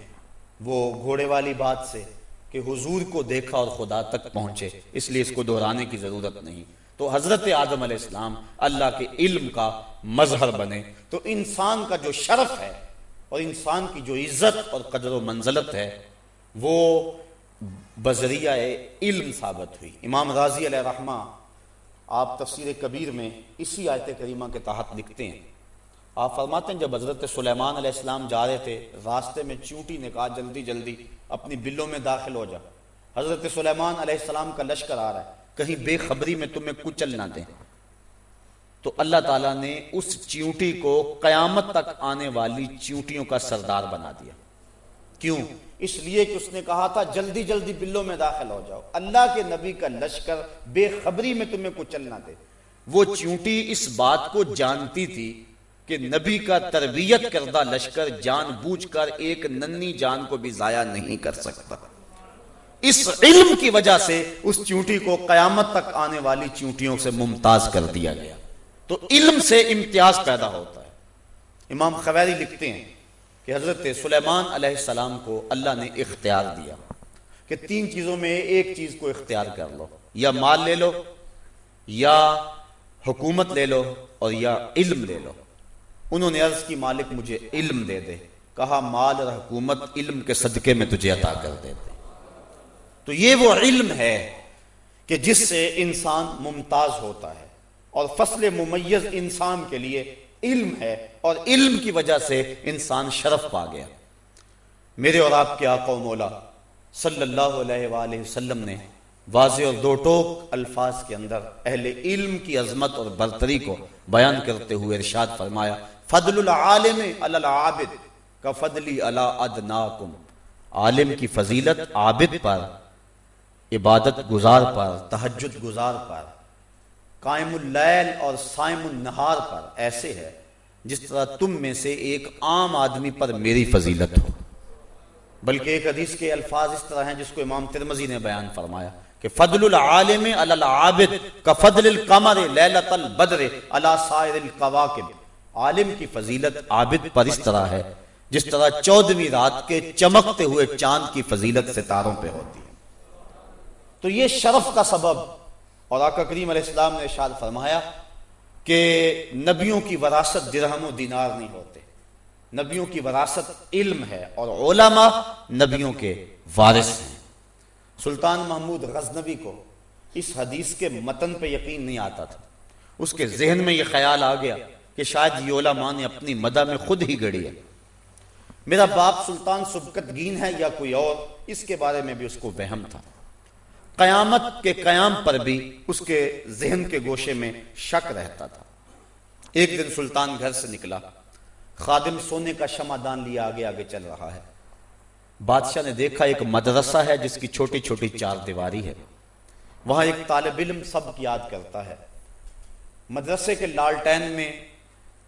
وہ گھوڑے والی بات سے کہ حضور کو دیکھا اور خدا تک پہنچے، اس لیے اس کو دہرانے کی ضرورت نہیں۔ تو حضرت آدم علیہ السلام اللہ کے علم کا مظہر بنے۔ تو انسان کا جو شرف ہے اور انسان کی جو عزت اور قدر و منزلت ہے، وہ بذریعہ علم ثابت ہوئی۔ امام راضی علیہ رحمہ آپ تفسیر کبیر میں اسی آیت کریمہ کے تحت لکھتے ہیں۔ آپ فرماتے ہیں جب حضرت سلیمان علیہ السلام جا رہے تھے، راستے میں چونٹی نے کہا، جلدی جلدی اپنی بلوں میں داخل ہو جا۔ حضرت سلیمان علیہ السلام کا لشکر آ رہا ہے۔ کہیں بے خبری میں تمہیں کچل نہ دیں۔ تو اللہ تعالیٰ نے اس چیونٹی کو قیامت تک آنے والی چیونٹیوں کا سردار بنا دیا۔ کیوں؟ اس لیے کہ اس نے کہا تھا، جلدی جلدی بلوں میں داخل ہو جاؤ۔ اللہ کے نبی کا لشکر بے خبری میں تمہیں کچھ چلنا دے۔ وہ چونٹی اس بات کو جانتی تھی کہ نبی کا تربیت کردہ لشکر جان بوجھ کر ایک ننی جان کو بھی ضائع نہیں کر سکتا۔ اس علم کی وجہ سے اس چونٹی کو قیامت تک آنے والی چونٹیوں سے ممتاز کر دیا گیا۔ تو علم سے امتیاز پیدا ہوتا ہے۔ امام خویری لکھتے ہیں کہ حضرت سلیمان علیہ السلام کو اللہ نے اختیار دیا کہ تین چیزوں میں ایک چیز کو اختیار کر لو، یا مال لے لو، یا حکومت لے لو اور یا علم لے لو۔ انہوں نے عرض کی، مالک مجھے علم دے دے۔ کہا، مال اور حکومت علم کے صدقے میں تجھے عطا کر دے دے۔ تو یہ وہ علم ہے کہ جس سے انسان ممتاز ہوتا ہے اور فصل ممیز انسان کے لیے علم ہے اور علم کی وجہ سے انسان شرف پا گیا۔ میرے اور آپ کے آقا و مولا، صلی اللہ علیہ وآلہ وسلم نے واضح اور دو ٹوک الفاظ کے اندر اہل علم کی عظمت اور برتری کو بیان کرتے ہوئے ارشاد فرمایا فضل العالم علی العابد کا فضلی علی ادناکم. عالم کی فضیلت عابد پر، عبادت گزار پر تحجد گزار پر۔ قائم اللیل اور سائم النہار پر ایسے ہے جس طرح تم میں سے ایک عام آدمی پر میری فضیلت ہو۔ بلکہ ایک حدیث کے الفاظ اس طرح ہیں جس کو امام ترمزی نے بیان فرمایا کہ فضل العالم علی العابد کا فضل القمر لیلت البدر علی سائر القواقب عالم کی فضیلت عابد پر اس طرح ہے جس طرح چودویں رات کے چمکتے ہوئے چاند کی فضیلت ستاروں پہ ہوتی ہے۔ تو یہ شرف کا سبب اور آقا کریم علیہ السلام نے ارشاد فرمایا کہ نبیوں کی وراثت درہم و دینار نہیں ہوتے۔ نبیوں کی وراثت علم ہے اور علماء نبیوں کے وارث ہیں۔ سلطان محمود غزنبی کو اس حدیث کے متن پہ یقین نہیں آتا تھا۔ اس کے ذہن میں یہ خیال آ گیا کہ شاید یہ علماء نے اپنی مدہ میں خود ہی گڑی ہے۔ میرا باپ سلطان سبکت گین ہے یا کوئی اور، اس کے بارے میں بھی اس کو وہم تھا۔ قیامت کے قیام پر بھی اس کے ذہن کے گوشے میں شک رہتا تھا۔ ایک دن سلطان گھر سے نکلا۔ خادم سونے کا شمع دان لیا آگے آگے چل رہا ہے۔ بادشاہ نے دیکھا ایک مدرسہ ہے جس کی چھوٹی چھوٹی چار دیواری ہے۔ وہاں ایک طالب علم سب یاد کرتا ہے۔ مدرسے کے لالٹین میں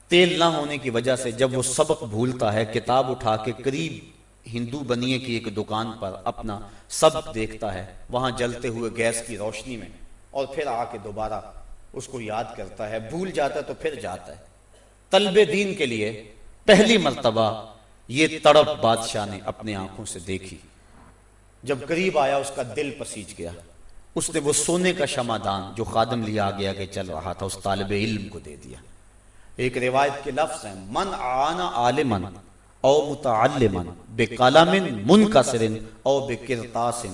تیل نہ ہونے کی وجہ سے جب وہ سبق بھولتا ہے، کتاب اٹھا کے قریب ہندو بنیے کی ایک دکان پر اپنا سب دیکھتا ہے، وہاں جلتے ہوئے گیس کی روشنی میں، اور پھر آ کے دوبارہ اس کو یاد کرتا ہے، بھول جاتا ہے تو پھر جاتا ہے۔ طلب دین کے لیے پہلی مرتبہ یہ تڑپ بادشاہ نے اپنے آنکھوں سے دیکھی۔ جب قریب آیا، اس کا دل پسیج گیا۔ اس نے وہ سونے کا شمع دان جو خادم لیا آگے آگے چل رہا تھا، اس طالب علم کو دے دیا۔ ایک روایت کے لفظ ہیں، من آنا عالمن او متعلما بقلم منکسر او بقرطاس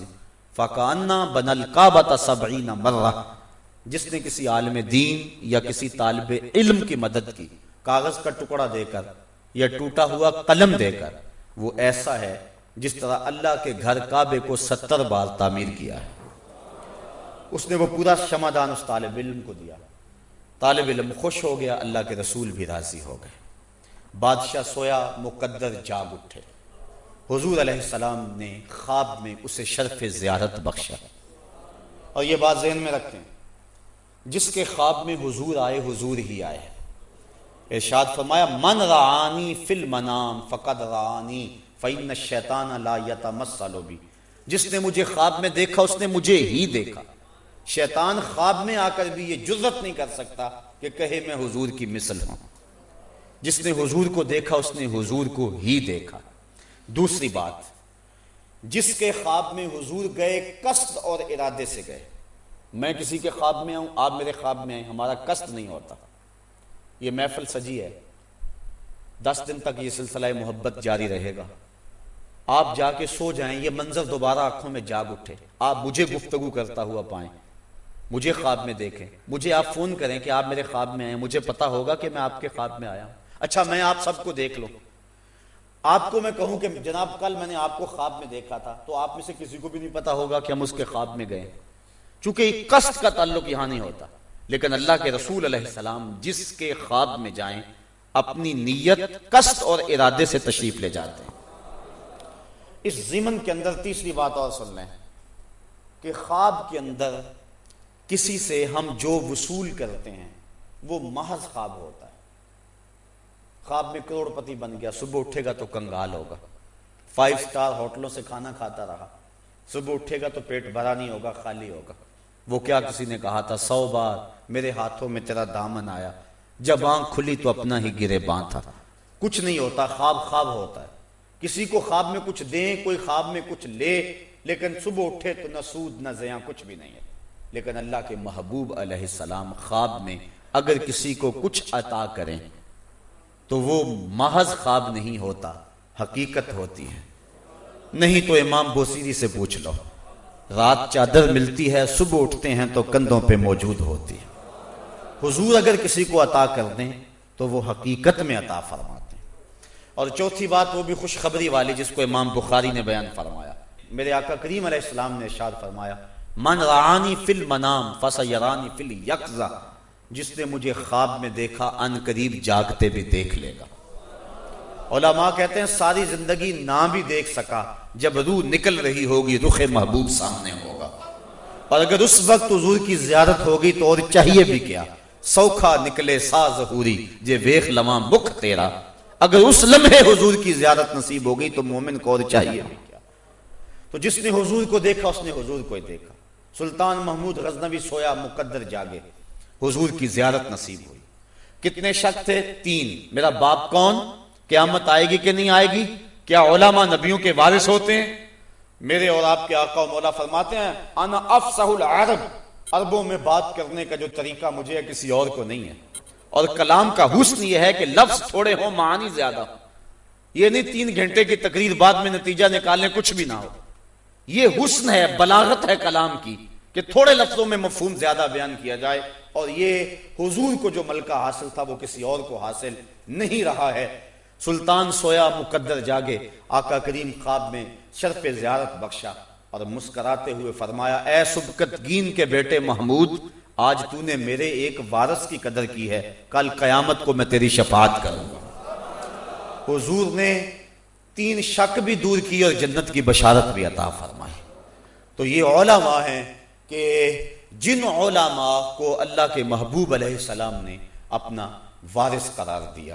فکاننا بن القابت سبعین مرہ۔ جس نے کسی عالم دین یا کسی طالب علم کی مدد کی، کاغذ کا ٹکڑا دے کر یا ٹوٹا ہوا قلم دے کر، وہ ایسا ہے جس طرح اللہ کے گھر کعبے کو ستر بار تعمیر کیا ہے۔ اس نے وہ پورا شمادان اس طالب علم کو دیا۔ طالب علم خوش ہو گیا، اللہ کے رسول بھی راضی ہو گئے۔ بادشاہ سویا، مقدر جاگ اٹھے۔ حضور علیہ السلام نے خواب میں اسے شرف زیارت بخشا۔ اور یہ بات ذہن میں رکھیں، جس کے خواب میں حضور آئے، حضور ہی آئے۔ ارشاد فرمایا، من رعانی فی المنام فقد رعانی فین الشیطان لا یتمثل بی۔ جس نے مجھے خواب میں دیکھا، اس نے مجھے ہی دیکھا۔ شیطان خواب میں آ کر بھی یہ جرت نہیں کر سکتا کہ کہے، میں حضور کی مثل ہوں۔ جس نے حضور کو دیکھا، اس نے حضور کو ہی دیکھا۔ دوسری بات، جس کے خواب میں حضور گئے، قصد اور ارادے سے گئے۔ میں کسی کے خواب میں آؤں، آپ میرے خواب میں آئیں، ہمارا قصد نہیں ہوتا۔ یہ محفل سجی ہے۔ دس دن تک یہ سلسلہ محبت جاری رہے گا۔ آپ جا کے سو جائیں، یہ منظر دوبارہ آنکھوں میں جاگ اٹھے۔ آپ مجھے گفتگو کرتا ہوا پائیں۔ مجھے خواب میں دیکھیں۔ مجھے آپ فون کریں کہ آپ میرے خواب میں آئیں۔ مجھے پتا ہوگا کہ میں آپ کے خواب میں آیا ہوں۔ اچھا میں آپ سب کو دیکھ لوں۔ آپ کو میں کہوں کہ جناب، کل میں نے آپ کو خواب میں دیکھا تھا، تو آپ میں سے کسی کو بھی نہیں پتا ہوگا کہ ہم اس کے خواب میں گئے چونکہ قصد کا تعلق یہاں نہیں ہوتا، لیکن اللہ کے رسول علیہ السلام جس کے خواب میں جائیں، اپنی نیت، قصد اور ارادے سے تشریف لے جاتے ہیں۔ اس زمن کے اندر تیسری بات اور سن لیں کہ خواب کے اندر کسی سے ہم جو وصول کرتے ہیں، وہ محض خواب ہوتا ہے۔ خواب میں کروڑ پتی بن گیا۔ صبح اٹھے گا تو کنگال ہوگا۔ فائیو سٹار ہوٹلوں سے کھانا کھاتا رہا۔ صبح اٹھے گا تو پیٹ بھرا نہیں ہوگا، خالی ہوگا۔ وہ کیا کسی نے کہا تھا؟ سو بار میرے ہاتھوں میں تیرا دامن آیا۔ جب آنکھ کھلی تو اپنا ہی گرے بان تھا۔ کچھ نہیں ہوتا، خواب خواب ہوتا ہے۔ کسی کو خواب میں کچھ دیں، کوئی خواب میں کچھ لے، لیکن صبح اٹھے تو نہ سود، نہ زیاں، کچھ بھی نہیں ہے۔ لیکن اللہ کے محبوب علیہ السلام خواب میں اگر کسی کو کچھ عطا کریں تو وہ محض خواب نہیں ہوتا، حقیقت ہوتی ہے۔ نہیں تو امام بوسیری سے پوچھ لو۔ رات چادر ملتی ہے، صبح اٹھتے ہیں تو کندھوں پہ موجود ہوتی ہے۔ حضور اگر کسی کو عطا کر دیں تو وہ حقیقت میں عطا فرماتے ہیں۔ اور چوتھی بات، وہ بھی خوشخبری والی، جس کو امام بخاری نے بیان فرمایا۔ میرے آقا کریم علیہ السلام نے اشار فرمایا، من رعانی فی المنام فسیرانی فی الیقظہ جس نے مجھے خواب میں دیکھا، ان قریب جاگتے بھی دیکھ لے گا۔ علماء کہتے ہیں، ساری زندگی نہ بھی دیکھ سکا۔ جب روح نکل رہی ہوگی رخ محبوب سامنے ہوگا۔ اور اگر اس وقت حضور کی زیارت ہوگی تو اور چاہیے بھی کیا؟ سوکھا نکلے سا ظہوری جے ویخ لواں بک تیرا۔ اگر اس لمحے حضور کی زیارت نصیب ہوگی تو مومن کو اور چاہیے بھی کیا؟ تو جس نے حضور کو دیکھا، اس نے حضور کو ہی دیکھا۔ سلطان محمود غزنوی سویا مقدر جاگے۔ حضور کی زیارت نصیب ہوئی۔ کتنے شک تھے؟ تین۔ میرا باپ کون؟ قیامت آئے گی کہ نہیں آئے گی؟ کیا علماء نبیوں کے وارث ہوتے ہیں؟ میرے اور آپ کے آقا و مولا فرماتے ہیں، انا افسح العرب۔ عربوں میں بات کرنے کا جو طریقہ مجھے ہے کسی اور کو نہیں ہے۔ اور کلام کا حسن یہ ہے کہ لفظ تھوڑے ہوں معنی زیادہ ہو یہ نہیں تین گھنٹے کی تقریر بعد میں نتیجہ نکالنے کچھ بھی نہ ہو۔ یہ حسن ہے، بلاغت ہے کلام کی۔ کہ تھوڑے لفظوں میں مفہوم زیادہ بیان کیا جائے اور یہ حضور کو جو ملکہ حاصل تھا وہ کسی اور کو حاصل نہیں رہا ہے۔ سلطان سویا مقدر جاگے، آقا کریم خواب میں شرف زیارت بخشا اور مسکراتے ہوئے فرمایا، اے سبکت گین کے بیٹے محمود، آج تو نے میرے ایک وارث کی قدر کی ہے، کل قیامت کو میں تیری شفاعت کروں گا۔ حضور نے تین شک بھی دور کی اور جنت کی بشارت بھی عطا فرمائی۔ تو یہ علماء ہیں کہ جن علماء کو اللہ کے محبوب علیہ السلام نے اپنا وارث قرار دیا،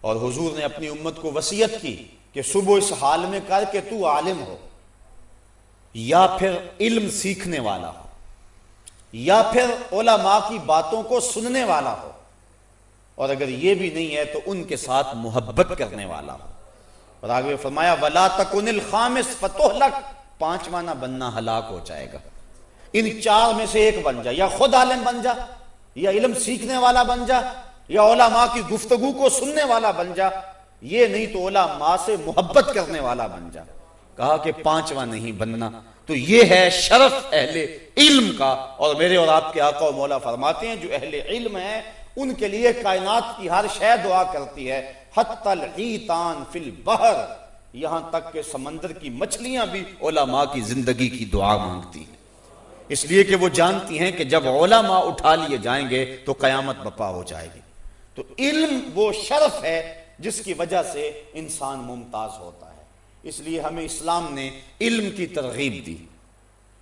اور حضور نے اپنی امت کو وسیعت کی کہ صبح اس حال میں کر کے تو عالم ہو، یا پھر علم سیکھنے والا ہو، یا پھر علماء کی باتوں کو سننے والا ہو، اور اگر یہ بھی نہیں ہے تو ان کے ساتھ محبت کرنے والا ہو۔ اور آگے فرمایا، ولا تکن الخامس فتح پانچ مانا بننا ہلاک ہو جائے گا۔ ان چار میں سے ایک بن جا، یا خود عالم بن جا، یا علم سیکھنے والا بن جا، یا علماء کی گفتگو کو سننے والا بن جا، یہ نہیں تو علماء سے محبت کرنے والا بن جا۔ کہا کہ پانچواں نہیں بننا، تو یہ ہے شرف اہل علم کا۔ اور میرے اور آپ کے آقا و مولا فرماتے ہیں، جو اہل علم ہے ان کے لیے کائنات کی ہر شے دعا کرتی ہے۔ حت الحیتان فی البحر، یہاں تک کہ سمندر کی مچھلیاں بھی علماء کی زندگی کی دعا مانگتی ہیں۔ اس لیے کہ وہ جانتی ہیں کہ جب علماء اٹھا لیے جائیں گے تو قیامت بپا ہو جائے گی۔ تو علم وہ شرف ہے جس کی وجہ سے انسان ممتاز ہوتا ہے۔ اس لیے ہمیں اسلام نے علم کی ترغیب دی۔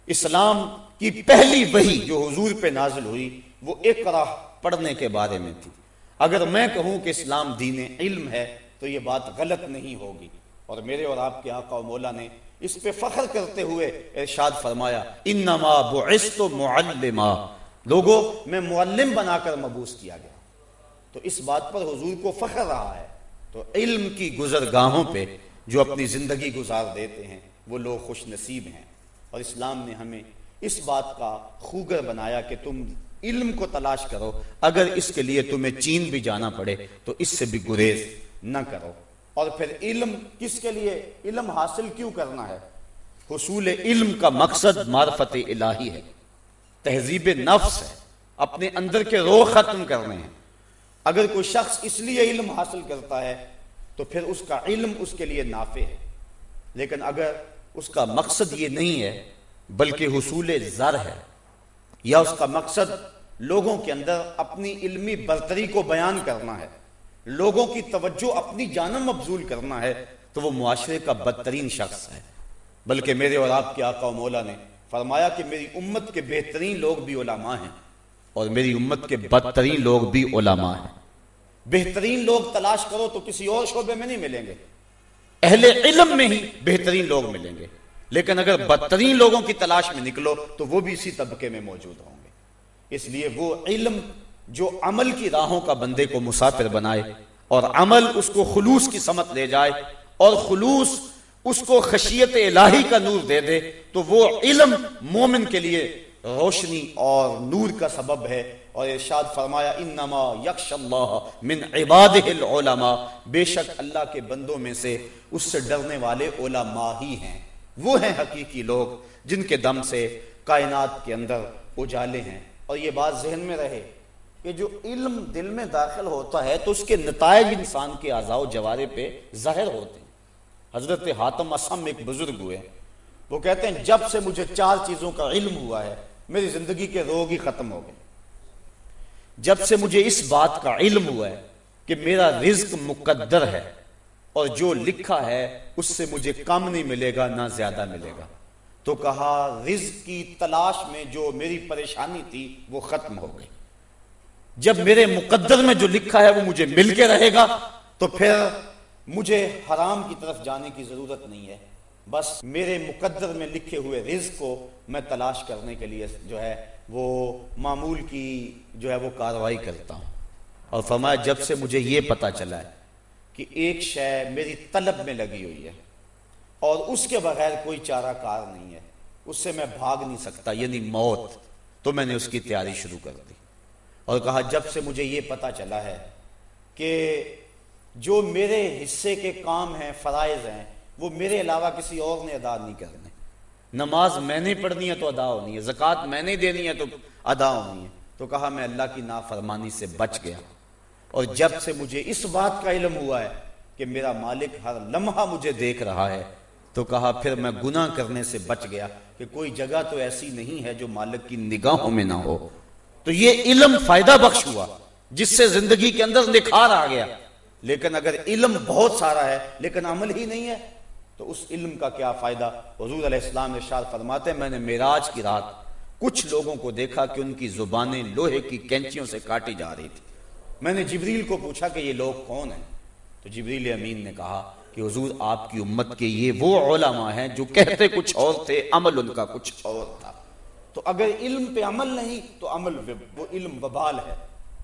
اسلام کی پہلی وہی جو حضور پہ نازل ہوئی وہ اقرا پڑھنے کے بارے میں تھی۔ اگر میں کہوں کہ اسلام دین علم ہے تو یہ بات غلط نہیں ہوگی۔ اور میرے اور آپ کے آقا و مولا نے اس پہ فخر کرتے ہوئے ارشاد فرمایا، انما بعثت معلما۔ لوگوں میں معلم بنا کر مبوس کیا گیا۔ تو اس بات پر حضور کو فخر رہا ہے۔ تو علم کی گزرگاہوں پہ جو اپنی زندگی گزار دیتے ہیں، وہ لوگ خوش نصیب ہیں۔ اور اسلام نے ہمیں اس بات کا خوگر بنایا کہ تم علم کو تلاش کرو۔ اگر اس کے لیے تمہیں چین بھی جانا پڑے، تو اس سے بھی گریز نہ کرو۔ اور پھر علم کس کے لیے؟ علم حاصل کیوں کرنا ہے؟ حصول علم کا مقصد معرفت الہی ہے۔ تہذیب نفس ہے۔ اپنے اندر کے روح ختم کرنے ہیں۔ اگر کوئی شخص اس لیے علم حاصل کرتا ہے، تو پھر اس کا علم اس کے لیے نافع ہے۔ لیکن اگر اس کا مقصد یہ نہیں ہے، بلکہ حصول زر ہے، یا اس کا مقصد لوگوں کے اندر اپنی علمی برتری کو بیان کرنا ہے لوگوں کی توجہ اپنی جانم مبزول کرنا ہے، تو وہ معاشرے کا بدترین شخص ہے۔ بلکہ میرے اور آپ کے آقا و مولا نے فرمایا کہ میری امت کے بہترین لوگ بھی علماء ہیں۔ اور میری امت کے بدترین لوگ بھی علماء ہیں۔ بہترین لوگ تلاش کرو تو کسی اور شعبے میں نہیں ملیں گے۔ اہل علم میں ہی بہترین لوگ ملیں گے۔ لیکن اگر بدترین لوگوں کی تلاش میں نکلو تو وہ بھی اسی طبقے میں موجود ہوں گے۔ اس لیے وہ علم جو عمل کی راہوں کا بندے کو مسافر بنائے اور عمل اس کو خلوص کی سمت لے جائے اور خلوص اس کو خشیت الہی کا نور دے دے، تو وہ علم مومن کے لیے روشنی اور نور کا سبب ہے۔ اور ارشاد فرمایا، انما یکش اللہ من عبادہ العلماء۔ بے شک اللہ کے بندوں میں سے اس سے ڈرنے والے علماء ہی ہیں۔ وہ ہیں حقیقی لوگ جن کے دم سے کائنات کے اندر اجالے ہیں۔ اور یہ بات ذہن میں رہے۔ کہ جو علم دل میں داخل ہوتا ہے تو اس کے نتائج انسان کے و جوارے پہ ظاہر ہوتے ہیں۔ حضرت حاتم اسم ایک بزرگ ہوئے وہ کہتے ہیں، جب سے مجھے چار چیزوں کا علم ہوا ہے، میری زندگی کے روگ ہی ختم ہو گئے۔ جب سے مجھے اس بات کا علم ہوا ہے کہ میرا رزق مقدر ہے اور جو لکھا ہے، اس سے مجھے کم نہیں ملے گا، نہ زیادہ ملے گا۔ تو کہا، رزق کی تلاش میں جو میری پریشانی تھی، وہ ختم ہو گئی۔ جب میرے مقدر میں جو لکھا ہے وہ مجھے مل کے رہے گا، تو پھر مجھے حرام کی طرف جانے کی ضرورت نہیں ہے۔ بس میرے مقدر میں لکھے ہوئے رزق کو میں تلاش کرنے کے لیے جو ہے وہ معمول کی جو ہے وہ کاروائی کرتا ہوں۔ اور فرمایا، جب سے مجھے یہ پتا چلا ہے کہ ایک شے میری طلب میں لگی ہوئی ہے اور اس کے بغیر کوئی چارہ کار نہیں ہے، اس سے میں بھاگ نہیں سکتا یعنی موت، تو میں نے اس کی تیاری شروع کر دی۔ اور کہا، جب سے مجھے یہ پتا چلا ہے کہ جو میرے حصے کے کام ہیں، فرائض ہیں، وہ میرے علاوہ کسی اور نے ادا نہیں کرنے۔ نماز میں نے پڑھنی ہے تو ادا ہونی ہے، زکوٰۃ میں نے دینی ہے تو ادا ہونی ہے۔ تو کہا، میں اللہ کی نافرمانی سے بچ گیا۔ اور جب سے مجھے اس بات کا علم ہوا ہے کہ میرا مالک ہر لمحہ مجھے دیکھ رہا ہے، تو کہا، پھر میں گناہ کرنے سے بچ گیا کہ کوئی جگہ تو ایسی نہیں ہے جو مالک کی نگاہوں میں نہ ہو۔ تو یہ علم فائدہ بخش ہوا، جس سے زندگی کے اندر نکھار آ گیا۔ لیکن اگر علم بہت سارا ہے، لیکن عمل ہی نہیں ہے، تو اس علم کا کیا فائدہ؟ حضور علیہ السلام ارشاد فرماتے ہیں میں نے میراج کی رات کچھ لوگوں کو دیکھا کہ ان کی زبانیں لوہے کی کینچیوں سے کاٹی جا رہی تھی۔ میں نے جبریل کو پوچھا کہ یہ لوگ کون ہیں؟ تو جبریل امین نے کہا کہ حضور، آپ کی امت کے یہ وہ علماء ہیں جو کہتے کچھ اور تھے، عمل ان کا کچھ اور تھا۔ تو اگر علم پہ عمل نہیں، تو عمل وہ علم وبال ہے،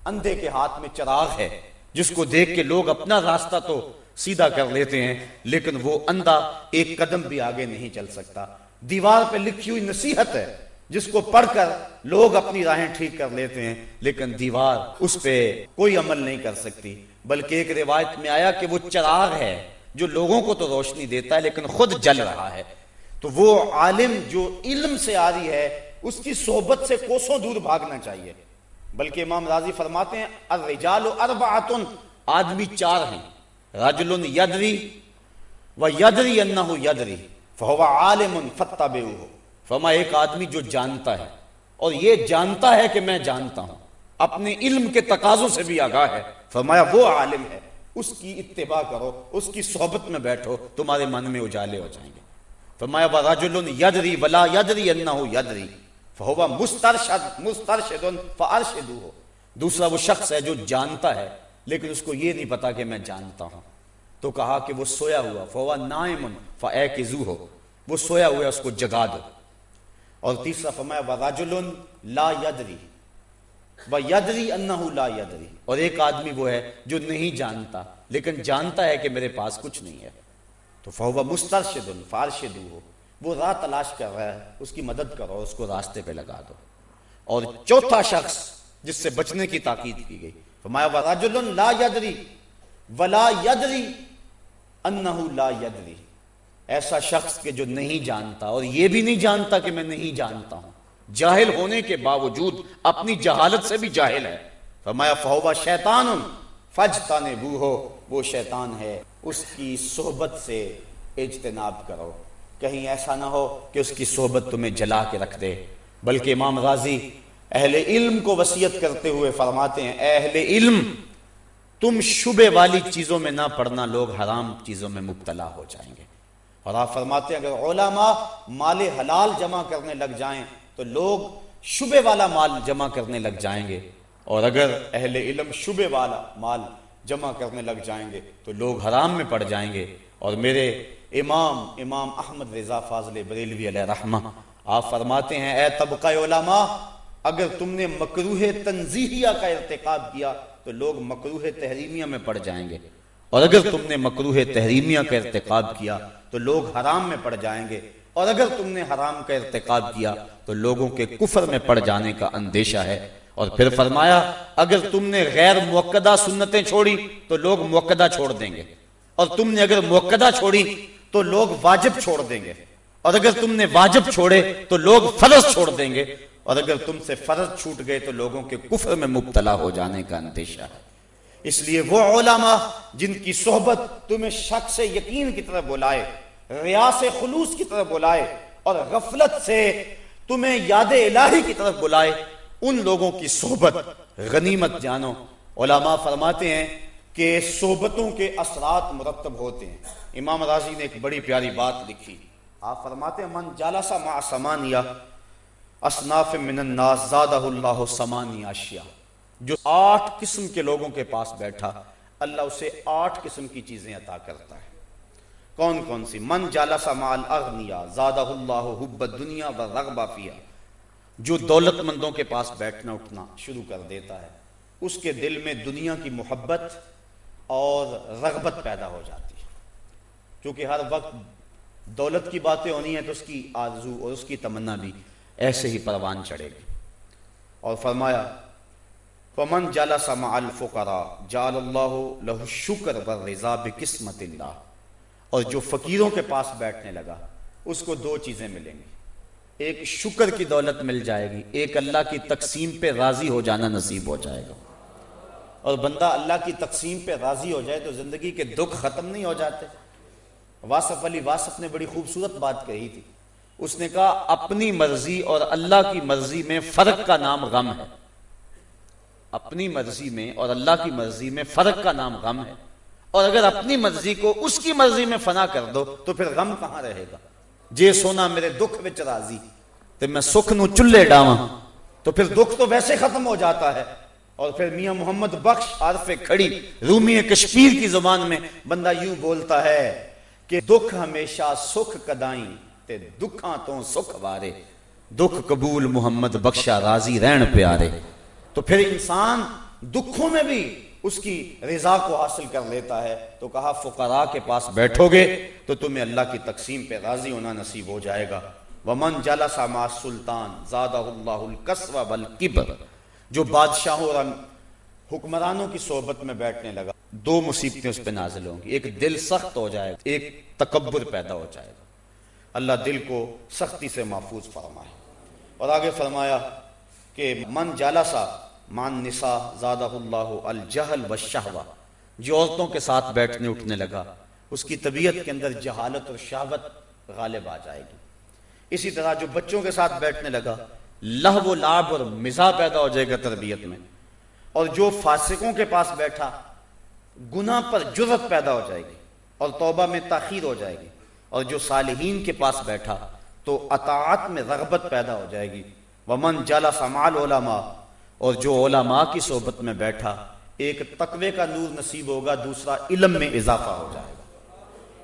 اندھے کے ہاتھ میں چراغ ہے۔ جس کو دیکھ کے لوگ اپنا راستہ تو سیدھا کر لیتے ہیں، لیکن وہ اندھا ایک قدم بھی آگے نہیں چل سکتا۔ دیوار پہ لکھی ہوئی نصیحت ہے، جس کو پڑھ کر لوگ اپنی راہیں ٹھیک کر لیتے ہیں، لیکن دیوار اس پہ کوئی عمل نہیں کر سکتی۔ بلکہ ایک روایت میں آیا کہ وہ چراغ ہے، جو لوگوں کو تو روشنی دیتا ہے، لیکن خود جل رہا ہے۔ تو وہ عالم جو علم سے آ رہی ہے اس کی صحبت سے کوسوں دور بھاگنا چاہیے۔ بلکہ امام راضی فرماتے ہیں، الرجال اربعتن، آدمی چار ہیں۔ رجل یدری و یدری انہو یدری، فہو عالم فتبعوه فرما ایک آدمی جو جانتا ہے، اور یہ جانتا ہے کہ میں جانتا ہوں، اپنے علم کے تقاضوں سے بھی آگاہ ہے۔ فرمایا، وہ عالم ہے، اس کی اتباع کرو، اس کی صحبت میں بیٹھو، تمہارے من میں اجالے ہو جائیں گے۔ فرمایا وَرَجُلٌ يَدْرِي وَلَا يَدْرِي أَنَّهُ يَدْرِي فہو مسترشد مسترشد فارشدو دوسرا وہ شخص ہے جو جانتا ہے، لیکن اس کو یہ نہیں پتا کہ میں جانتا ہوں۔ تو کہا کہ وہ سویا ہوا فہو نائم فاعکزو ہو وہ سویا ہوا اس کو جگا دو۔ اور تیسرا فرمایا ورجل لا یدری و یدری انہو لا یدری۔ اور ایک آدمی وہ ہے جو نہیں جانتا، لیکن جانتا ہے کہ میرے پاس کچھ نہیں ہے۔ تو فہو مسترشد فارشدو ہو وہ راہ تلاش کر رہا ہے، اس کی مدد کرو، اس کو راستے پہ لگا دو۔ اور چوتھا شخص جس سے بچنے کی تاکید کی گئی، فرمایا وَرَجُلٌ لَا يَدْرِ وَلَا يَدْرِ أَنَّهُ لَا يَدْرِ ایسا شخص کے جو نہیں جانتا، اور یہ بھی نہیں جانتا کہ میں نہیں جانتا ہوں۔ جاہل ہونے کے باوجود اپنی جہالت سے بھی جاہل ہے۔ فرمایا فہوبا شیطان فجتان بو ہو وہ شیطان ہے، اس کی صحبت سے اجتناب کرو۔ کہیں ایسا نہ ہو کہ اس کی صحبت تمہیں جلا کے رکھ دے۔ بلکہ امام غازی اہل علم کو وسیعت کرتے ہوئے فرماتے ہیں، اے اہل علم، تم شبے والی چیزوں میں نہ پڑھنا، لوگ حرام چیزوں میں مبتلا ہو جائیں گے۔ اور آپ فرماتے ہیں، اگر علماء مال حلال جمع کرنے لگ جائیں تو لوگ شبے والا مال جمع کرنے لگ جائیں گے۔ اور اگر اہل علم شبے والا مال جمع کرنے لگ جائیں گے تو لوگ حرام میں پڑ جائیں گے۔ اور میرے امام امام احمد رضا فاضل بریلوی علیہ رحمہ۔ آپ فرماتے ہیں، اے طبقہ علماء، اگر تم نے مکروح تنزیحیہ کا ارتقاب کیا، تو لوگ مکروح تحریمیہ میں پڑ جائیں گے۔ اور اگر تم نے مکروح تحریمیہ کا ارتقاب کیا، تو لوگ حرام میں پڑ جائیں گے۔ اور اگر تم نے حرام کا ارتقاب کیا، تو لوگوں کے کفر میں پڑ جانے کا اندیشہ ہے۔ اور پھر فرمایا، اگر تم نے غیر موقع سنتیں چھوڑی، تو لوگ موقع چھوڑ دیں گے۔ اور تم نے اگر موقع چھوڑی تو لوگ واجب چھوڑ دیں گے۔ اور اگر تم نے واجب چھوڑے تو لوگ فرض چھوڑ دیں گے۔ اور اگر تم سے فرض چھوٹ گئے تو لوگوں کے کفر میں مبتلا ہو جانے کا اندیشہ ہے۔ اس لیے وہ علماء جن کی صحبت تمہیں شک سے یقین کی طرف بلائے، ریاض خلوص کی طرف بلائے، اور غفلت سے تمہیں یاد الہی کی طرف بلائے، ان لوگوں کی صحبت غنیمت جانو۔ علماء فرماتے ہیں کہ صحبتوں کے اثرات مرتب ہوتے ہیں۔ امام راضی نے ایک بڑی پیاری بات لکھی۔ آپ فرماتے ہیں، من جالسا مع سمانیہ اصناف من الناس زادہ اللہ سمانی اشیاء۔ جو آٹھ قسم کے لوگوں کے پاس بیٹھا، اللہ اسے آٹھ قسم کی چیزیں عطا کرتا ہے۔ کون کون سی؟ من جالسا مال اغنیا زادہ اللہ حب دنیا و رغبہ فیا جو دولت مندوں کے پاس بیٹھنا، اٹھنا شروع کر دیتا ہے۔ اس کے دل میں دنیا کی محبت اور رغبت پیدا ہو جاتی ہے۔ کیونکہ ہر وقت دولت کی باتیں ہونی ہیں تو اس کی آرزو اور اس کی تمنا بھی ایسے ہی پروان چڑھے گی۔ اور فرمایا، فمن جالس مع الفقراء جال اللہ لہ شکر و رضا بقسمت اللہ اور جو فقیروں کے پاس بیٹھنے لگا، اس کو دو چیزیں ملیں گی۔ ایک شکر کی دولت مل جائے گی، ایک اللہ کی تقسیم پہ راضی ہو جانا نصیب ہو جائے گا۔ اور بندہ اللہ کی تقسیم پہ راضی ہو جائے تو زندگی کے دکھ ختم نہیں ہو جاتے۔ واسف علی واسف نے بڑی خوبصورت بات کہی تھی۔ اس نے کہا، اپنی مرضی اور اللہ کی مرضی میں فرق کا نام غم ہے۔ اپنی مرضی میں اور اللہ کی مرضی میں فرق کا نام غم ہے۔ اور اگر اپنی مرضی کو اس کی مرضی میں فنا کر دو، تو پھر غم کہاں رہے گا؟ جے سونا میرے دکھ وچ راضی تو میں سکھ نو چلے ڈاواں۔ تو پھر دکھ تو ویسے ختم ہو جاتا ہے۔ اور پھر میاں محمد بخش عارف کھڑی رومی کشمیر کی زبان میں، بندہ یوں بولتا ہے کہ دکھ ہمیشہ سکھ کدائیں تے دکھاں تو سکھ وارے۔ دکھ قبول محمد بخشا راضی رہن پیارے۔ تو پھر انسان دکھوں میں بھی اس کی رضا کو حاصل کر لیتا ہے۔ تو کہا، فقراء کے پاس بیٹھو گے تو تمہیں اللہ کی تقسیم پہ راضی ہونا نصیب ہو جائے گا۔ ومن جلس مع سلطان زادہ اللہ القصو والکبر جو بادشاہوں اور حکمرانوں کی صحبت میں بیٹھنے لگا۔ دو مصیبتیں اس پہ نازل ہوں گی۔ ایک دل سخت ہو جائے گا، ایک تکبر پیدا ہو جائے گا۔ اللہ دل کو سختی سے محفوظ فرمائے۔ اور آگے فرمایا کہ من جالسا مان نسا زادہ اللہ الجہل و شہوہ جو عورتوں کے ساتھ بیٹھنے اٹھنے لگا، اس کی طبیعت کے اندر جہالت اور شہوت غالب آ جائے گی۔ اسی طرح جو بچوں کے ساتھ بیٹھنے لگا لہ و لاب اور مزاح پیدا ہو جائے گا تربیت میں۔ اور جو فاسقوں کے پاس بیٹھا، گناہ پر جرت پیدا ہو جائے گی اور توبہ میں تاخیر ہو جائے گی۔ اور جو صالحین کے پاس بیٹھا، تو اطاعت میں رغبت پیدا ہو جائے گی۔ ومن جالا سمال علماء اور جو علماء کی صحبت میں بیٹھا، ایک تقوی کا نور نصیب ہوگا، دوسرا علم میں اضافہ ہو جائے گا۔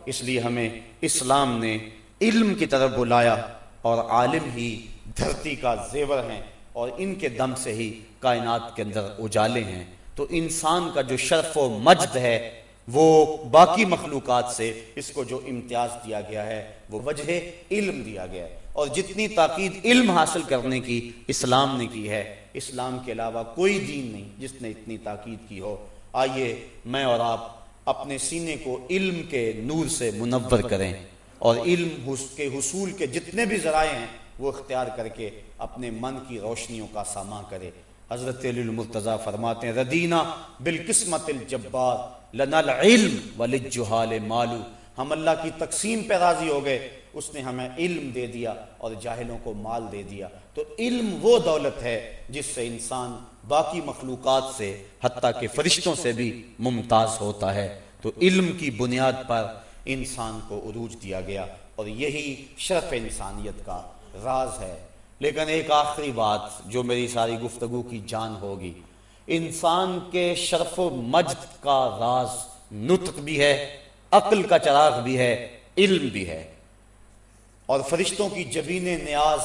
اس لیے ہمیں اسلام نے علم کی طرف بلایا اور عالم ہی دھرتی کا زیور ہیں۔ اور ان کے دم سے ہی کائنات کے اندر اجالے ہیں۔ تو انسان کا جو شرف و مجد ہے، وہ باقی مخلوقات سے اس کو جو امتیاز دیا گیا ہے، وہ وجہ علم دیا گیا ہے۔ اور جتنی تاکید علم حاصل کرنے کی اسلام نے کی ہے، اسلام کے علاوہ کوئی دین نہیں جس نے اتنی تاکید کی ہو۔ آئیے میں اور آپ اپنے سینے کو علم کے نور سے منور کریں۔ اور علم کے حصول کے جتنے بھی ذرائع ہیں، وہ اختیار کر کے اپنے من کی روشنیوں کا ساما کرے۔ حضرت علی المرتضی فرماتے ہیں، ردینا بالقسمت الجبار لنا العلم وللجہال مالو ہم اللہ کی تقسیم پہ راضی ہو گئے۔ اس نے ہمیں علم دے دیا اور جاہلوں کو مال دے دیا۔ تو علم وہ دولت ہے جس سے انسان باقی مخلوقات سے، حتیٰ کہ فرشتوں سے بھی ممتاز ہوتا ہے۔ تو علم کی بنیاد پر انسان کو عروج دیا گیا اور یہی شرف انسانیت کا راز ہے۔ لیکن ایک آخری بات جو میری ساری گفتگو کی جان ہوگی۔ انسان کے شرف و مجد کا راز نطق بھی ہے، عقل کا چراغ بھی ہے، علم بھی ہے۔ اور فرشتوں کی جبین نیاز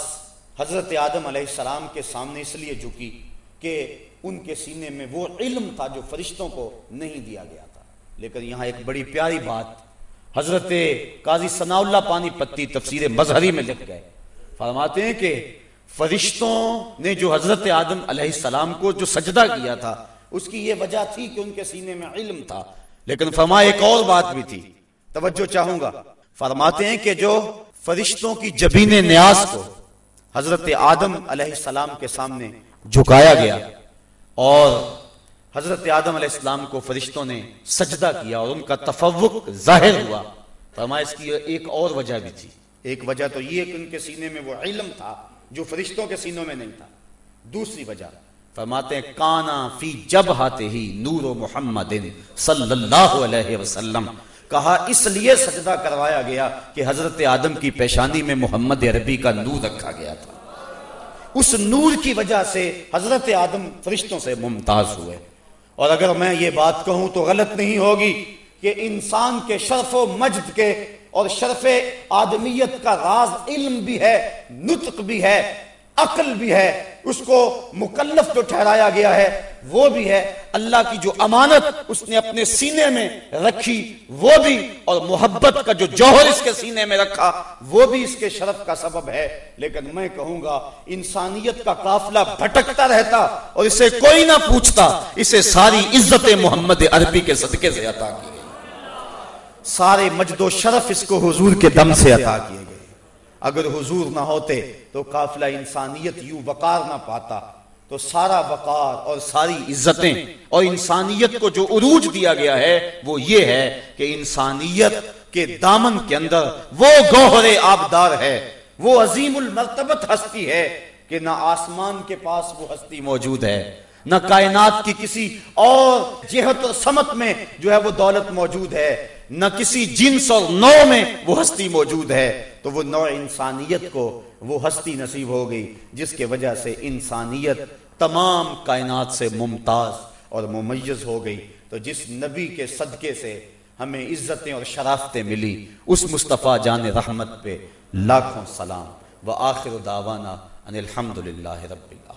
حضرت آدم علیہ السلام کے سامنے اس لیے جھکی کہ ان کے سینے میں وہ علم تھا جو فرشتوں کو نہیں دیا گیا تھا۔ لیکن یہاں ایک بڑی پیاری بات، حضرت قاضی ثناء اللہ پانی پتی تفسیر مظہری میں لکھ گئے۔ فرماتے ہیں کہ فرشتوں نے جو حضرت آدم علیہ السلام کو جو سجدہ کیا تھا، اس کی یہ وجہ تھی کہ ان کے سینے میں علم تھا۔ لیکن فرما ایک اور بات بھی تھی۔ توجہ چاہوں گا۔ فرماتے ہیں کہ جو فرشتوں کی جبین نیاز کو حضرت آدم علیہ السلام کے سامنے جھکایا گیا اور حضرت آدم علیہ السلام کو فرشتوں نے سجدہ کیا اور ان کا تفوق ظاہر ہوا۔ فرمایا، اس کی ایک اور وجہ بھی تھی۔ ایک وجہ تو یہ کہ ان کے سینے میں وہ علم تھا۔ جو فرشتوں کے سینوں میں نہیں تھا۔ دوسری وجہ، فرماتے ہیں، کانا فی جب ہاتے ہی نور و محمد صلی اللہ علیہ وسلم۔ کہا، اس لیے سجدہ کروایا گیا کہ حضرت آدم کی پیشانی میں محمد عربی کا نور رکھا گیا تھا۔ اس نور کی وجہ سے حضرت آدم فرشتوں سے ممتاز ہوئے۔ اور اگر میں یہ بات کہوں تو غلط نہیں ہوگی کہ انسان کے شرف و مجد کے اور شرف آدمیت کا راز علم بھی ہے، نطق بھی ہے، عقل بھی ہے، اس کو مکلف جو ٹھہرایا گیا ہے، وہ بھی ہے۔ اللہ کی جو امانت اس نے اپنے سینے میں رکھی، وہ بھی۔ اور محبت کا جو جوہر اس کے سینے میں رکھا، وہ بھی اس کے شرف کا سبب ہے۔ لیکن میں کہوں گا، انسانیت کا قافلہ بھٹکتا رہتا اور اسے کوئی نہ پوچھتا، اسے ساری عزت محمد عربی کے صدقے سے عطا کی سارے مجد و شرف اس کو حضور کے دم سے عطا کیے گئے۔ اگر حضور نہ ہوتے تو قافلہ انسانیت یوں وقار نہ پاتا۔ تو سارا وقار اور ساری عزتیں اور انسانیت کو جو عروج دیا گیا ہے وہ یہ ہے کہ انسانیت کے دامن کے اندر وہ گوہر آبدار ہے۔ وہ عظیم المرتبت ہستی ہے کہ نہ آسمان کے پاس وہ ہستی موجود ہے۔ نہ کائنات کی کسی اور جہت اور سمت میں جو ہے وہ دولت موجود ہے، نہ کسی جنس اور نو میں وہ ہستی موجود ہے۔ تو وہ نو انسانیت کو وہ ہستی نصیب ہو گئی، جس کے وجہ سے انسانیت تمام کائنات سے ممتاز اور ممیز ہو گئی۔ تو جس نبی کے صدقے سے ہمیں عزتیں اور شرافتیں ملی، اس مصطفیٰ جان رحمت پہ لاکھوں سلام۔ و آخر دعوانا ان الحمد للہ رب العالمین۔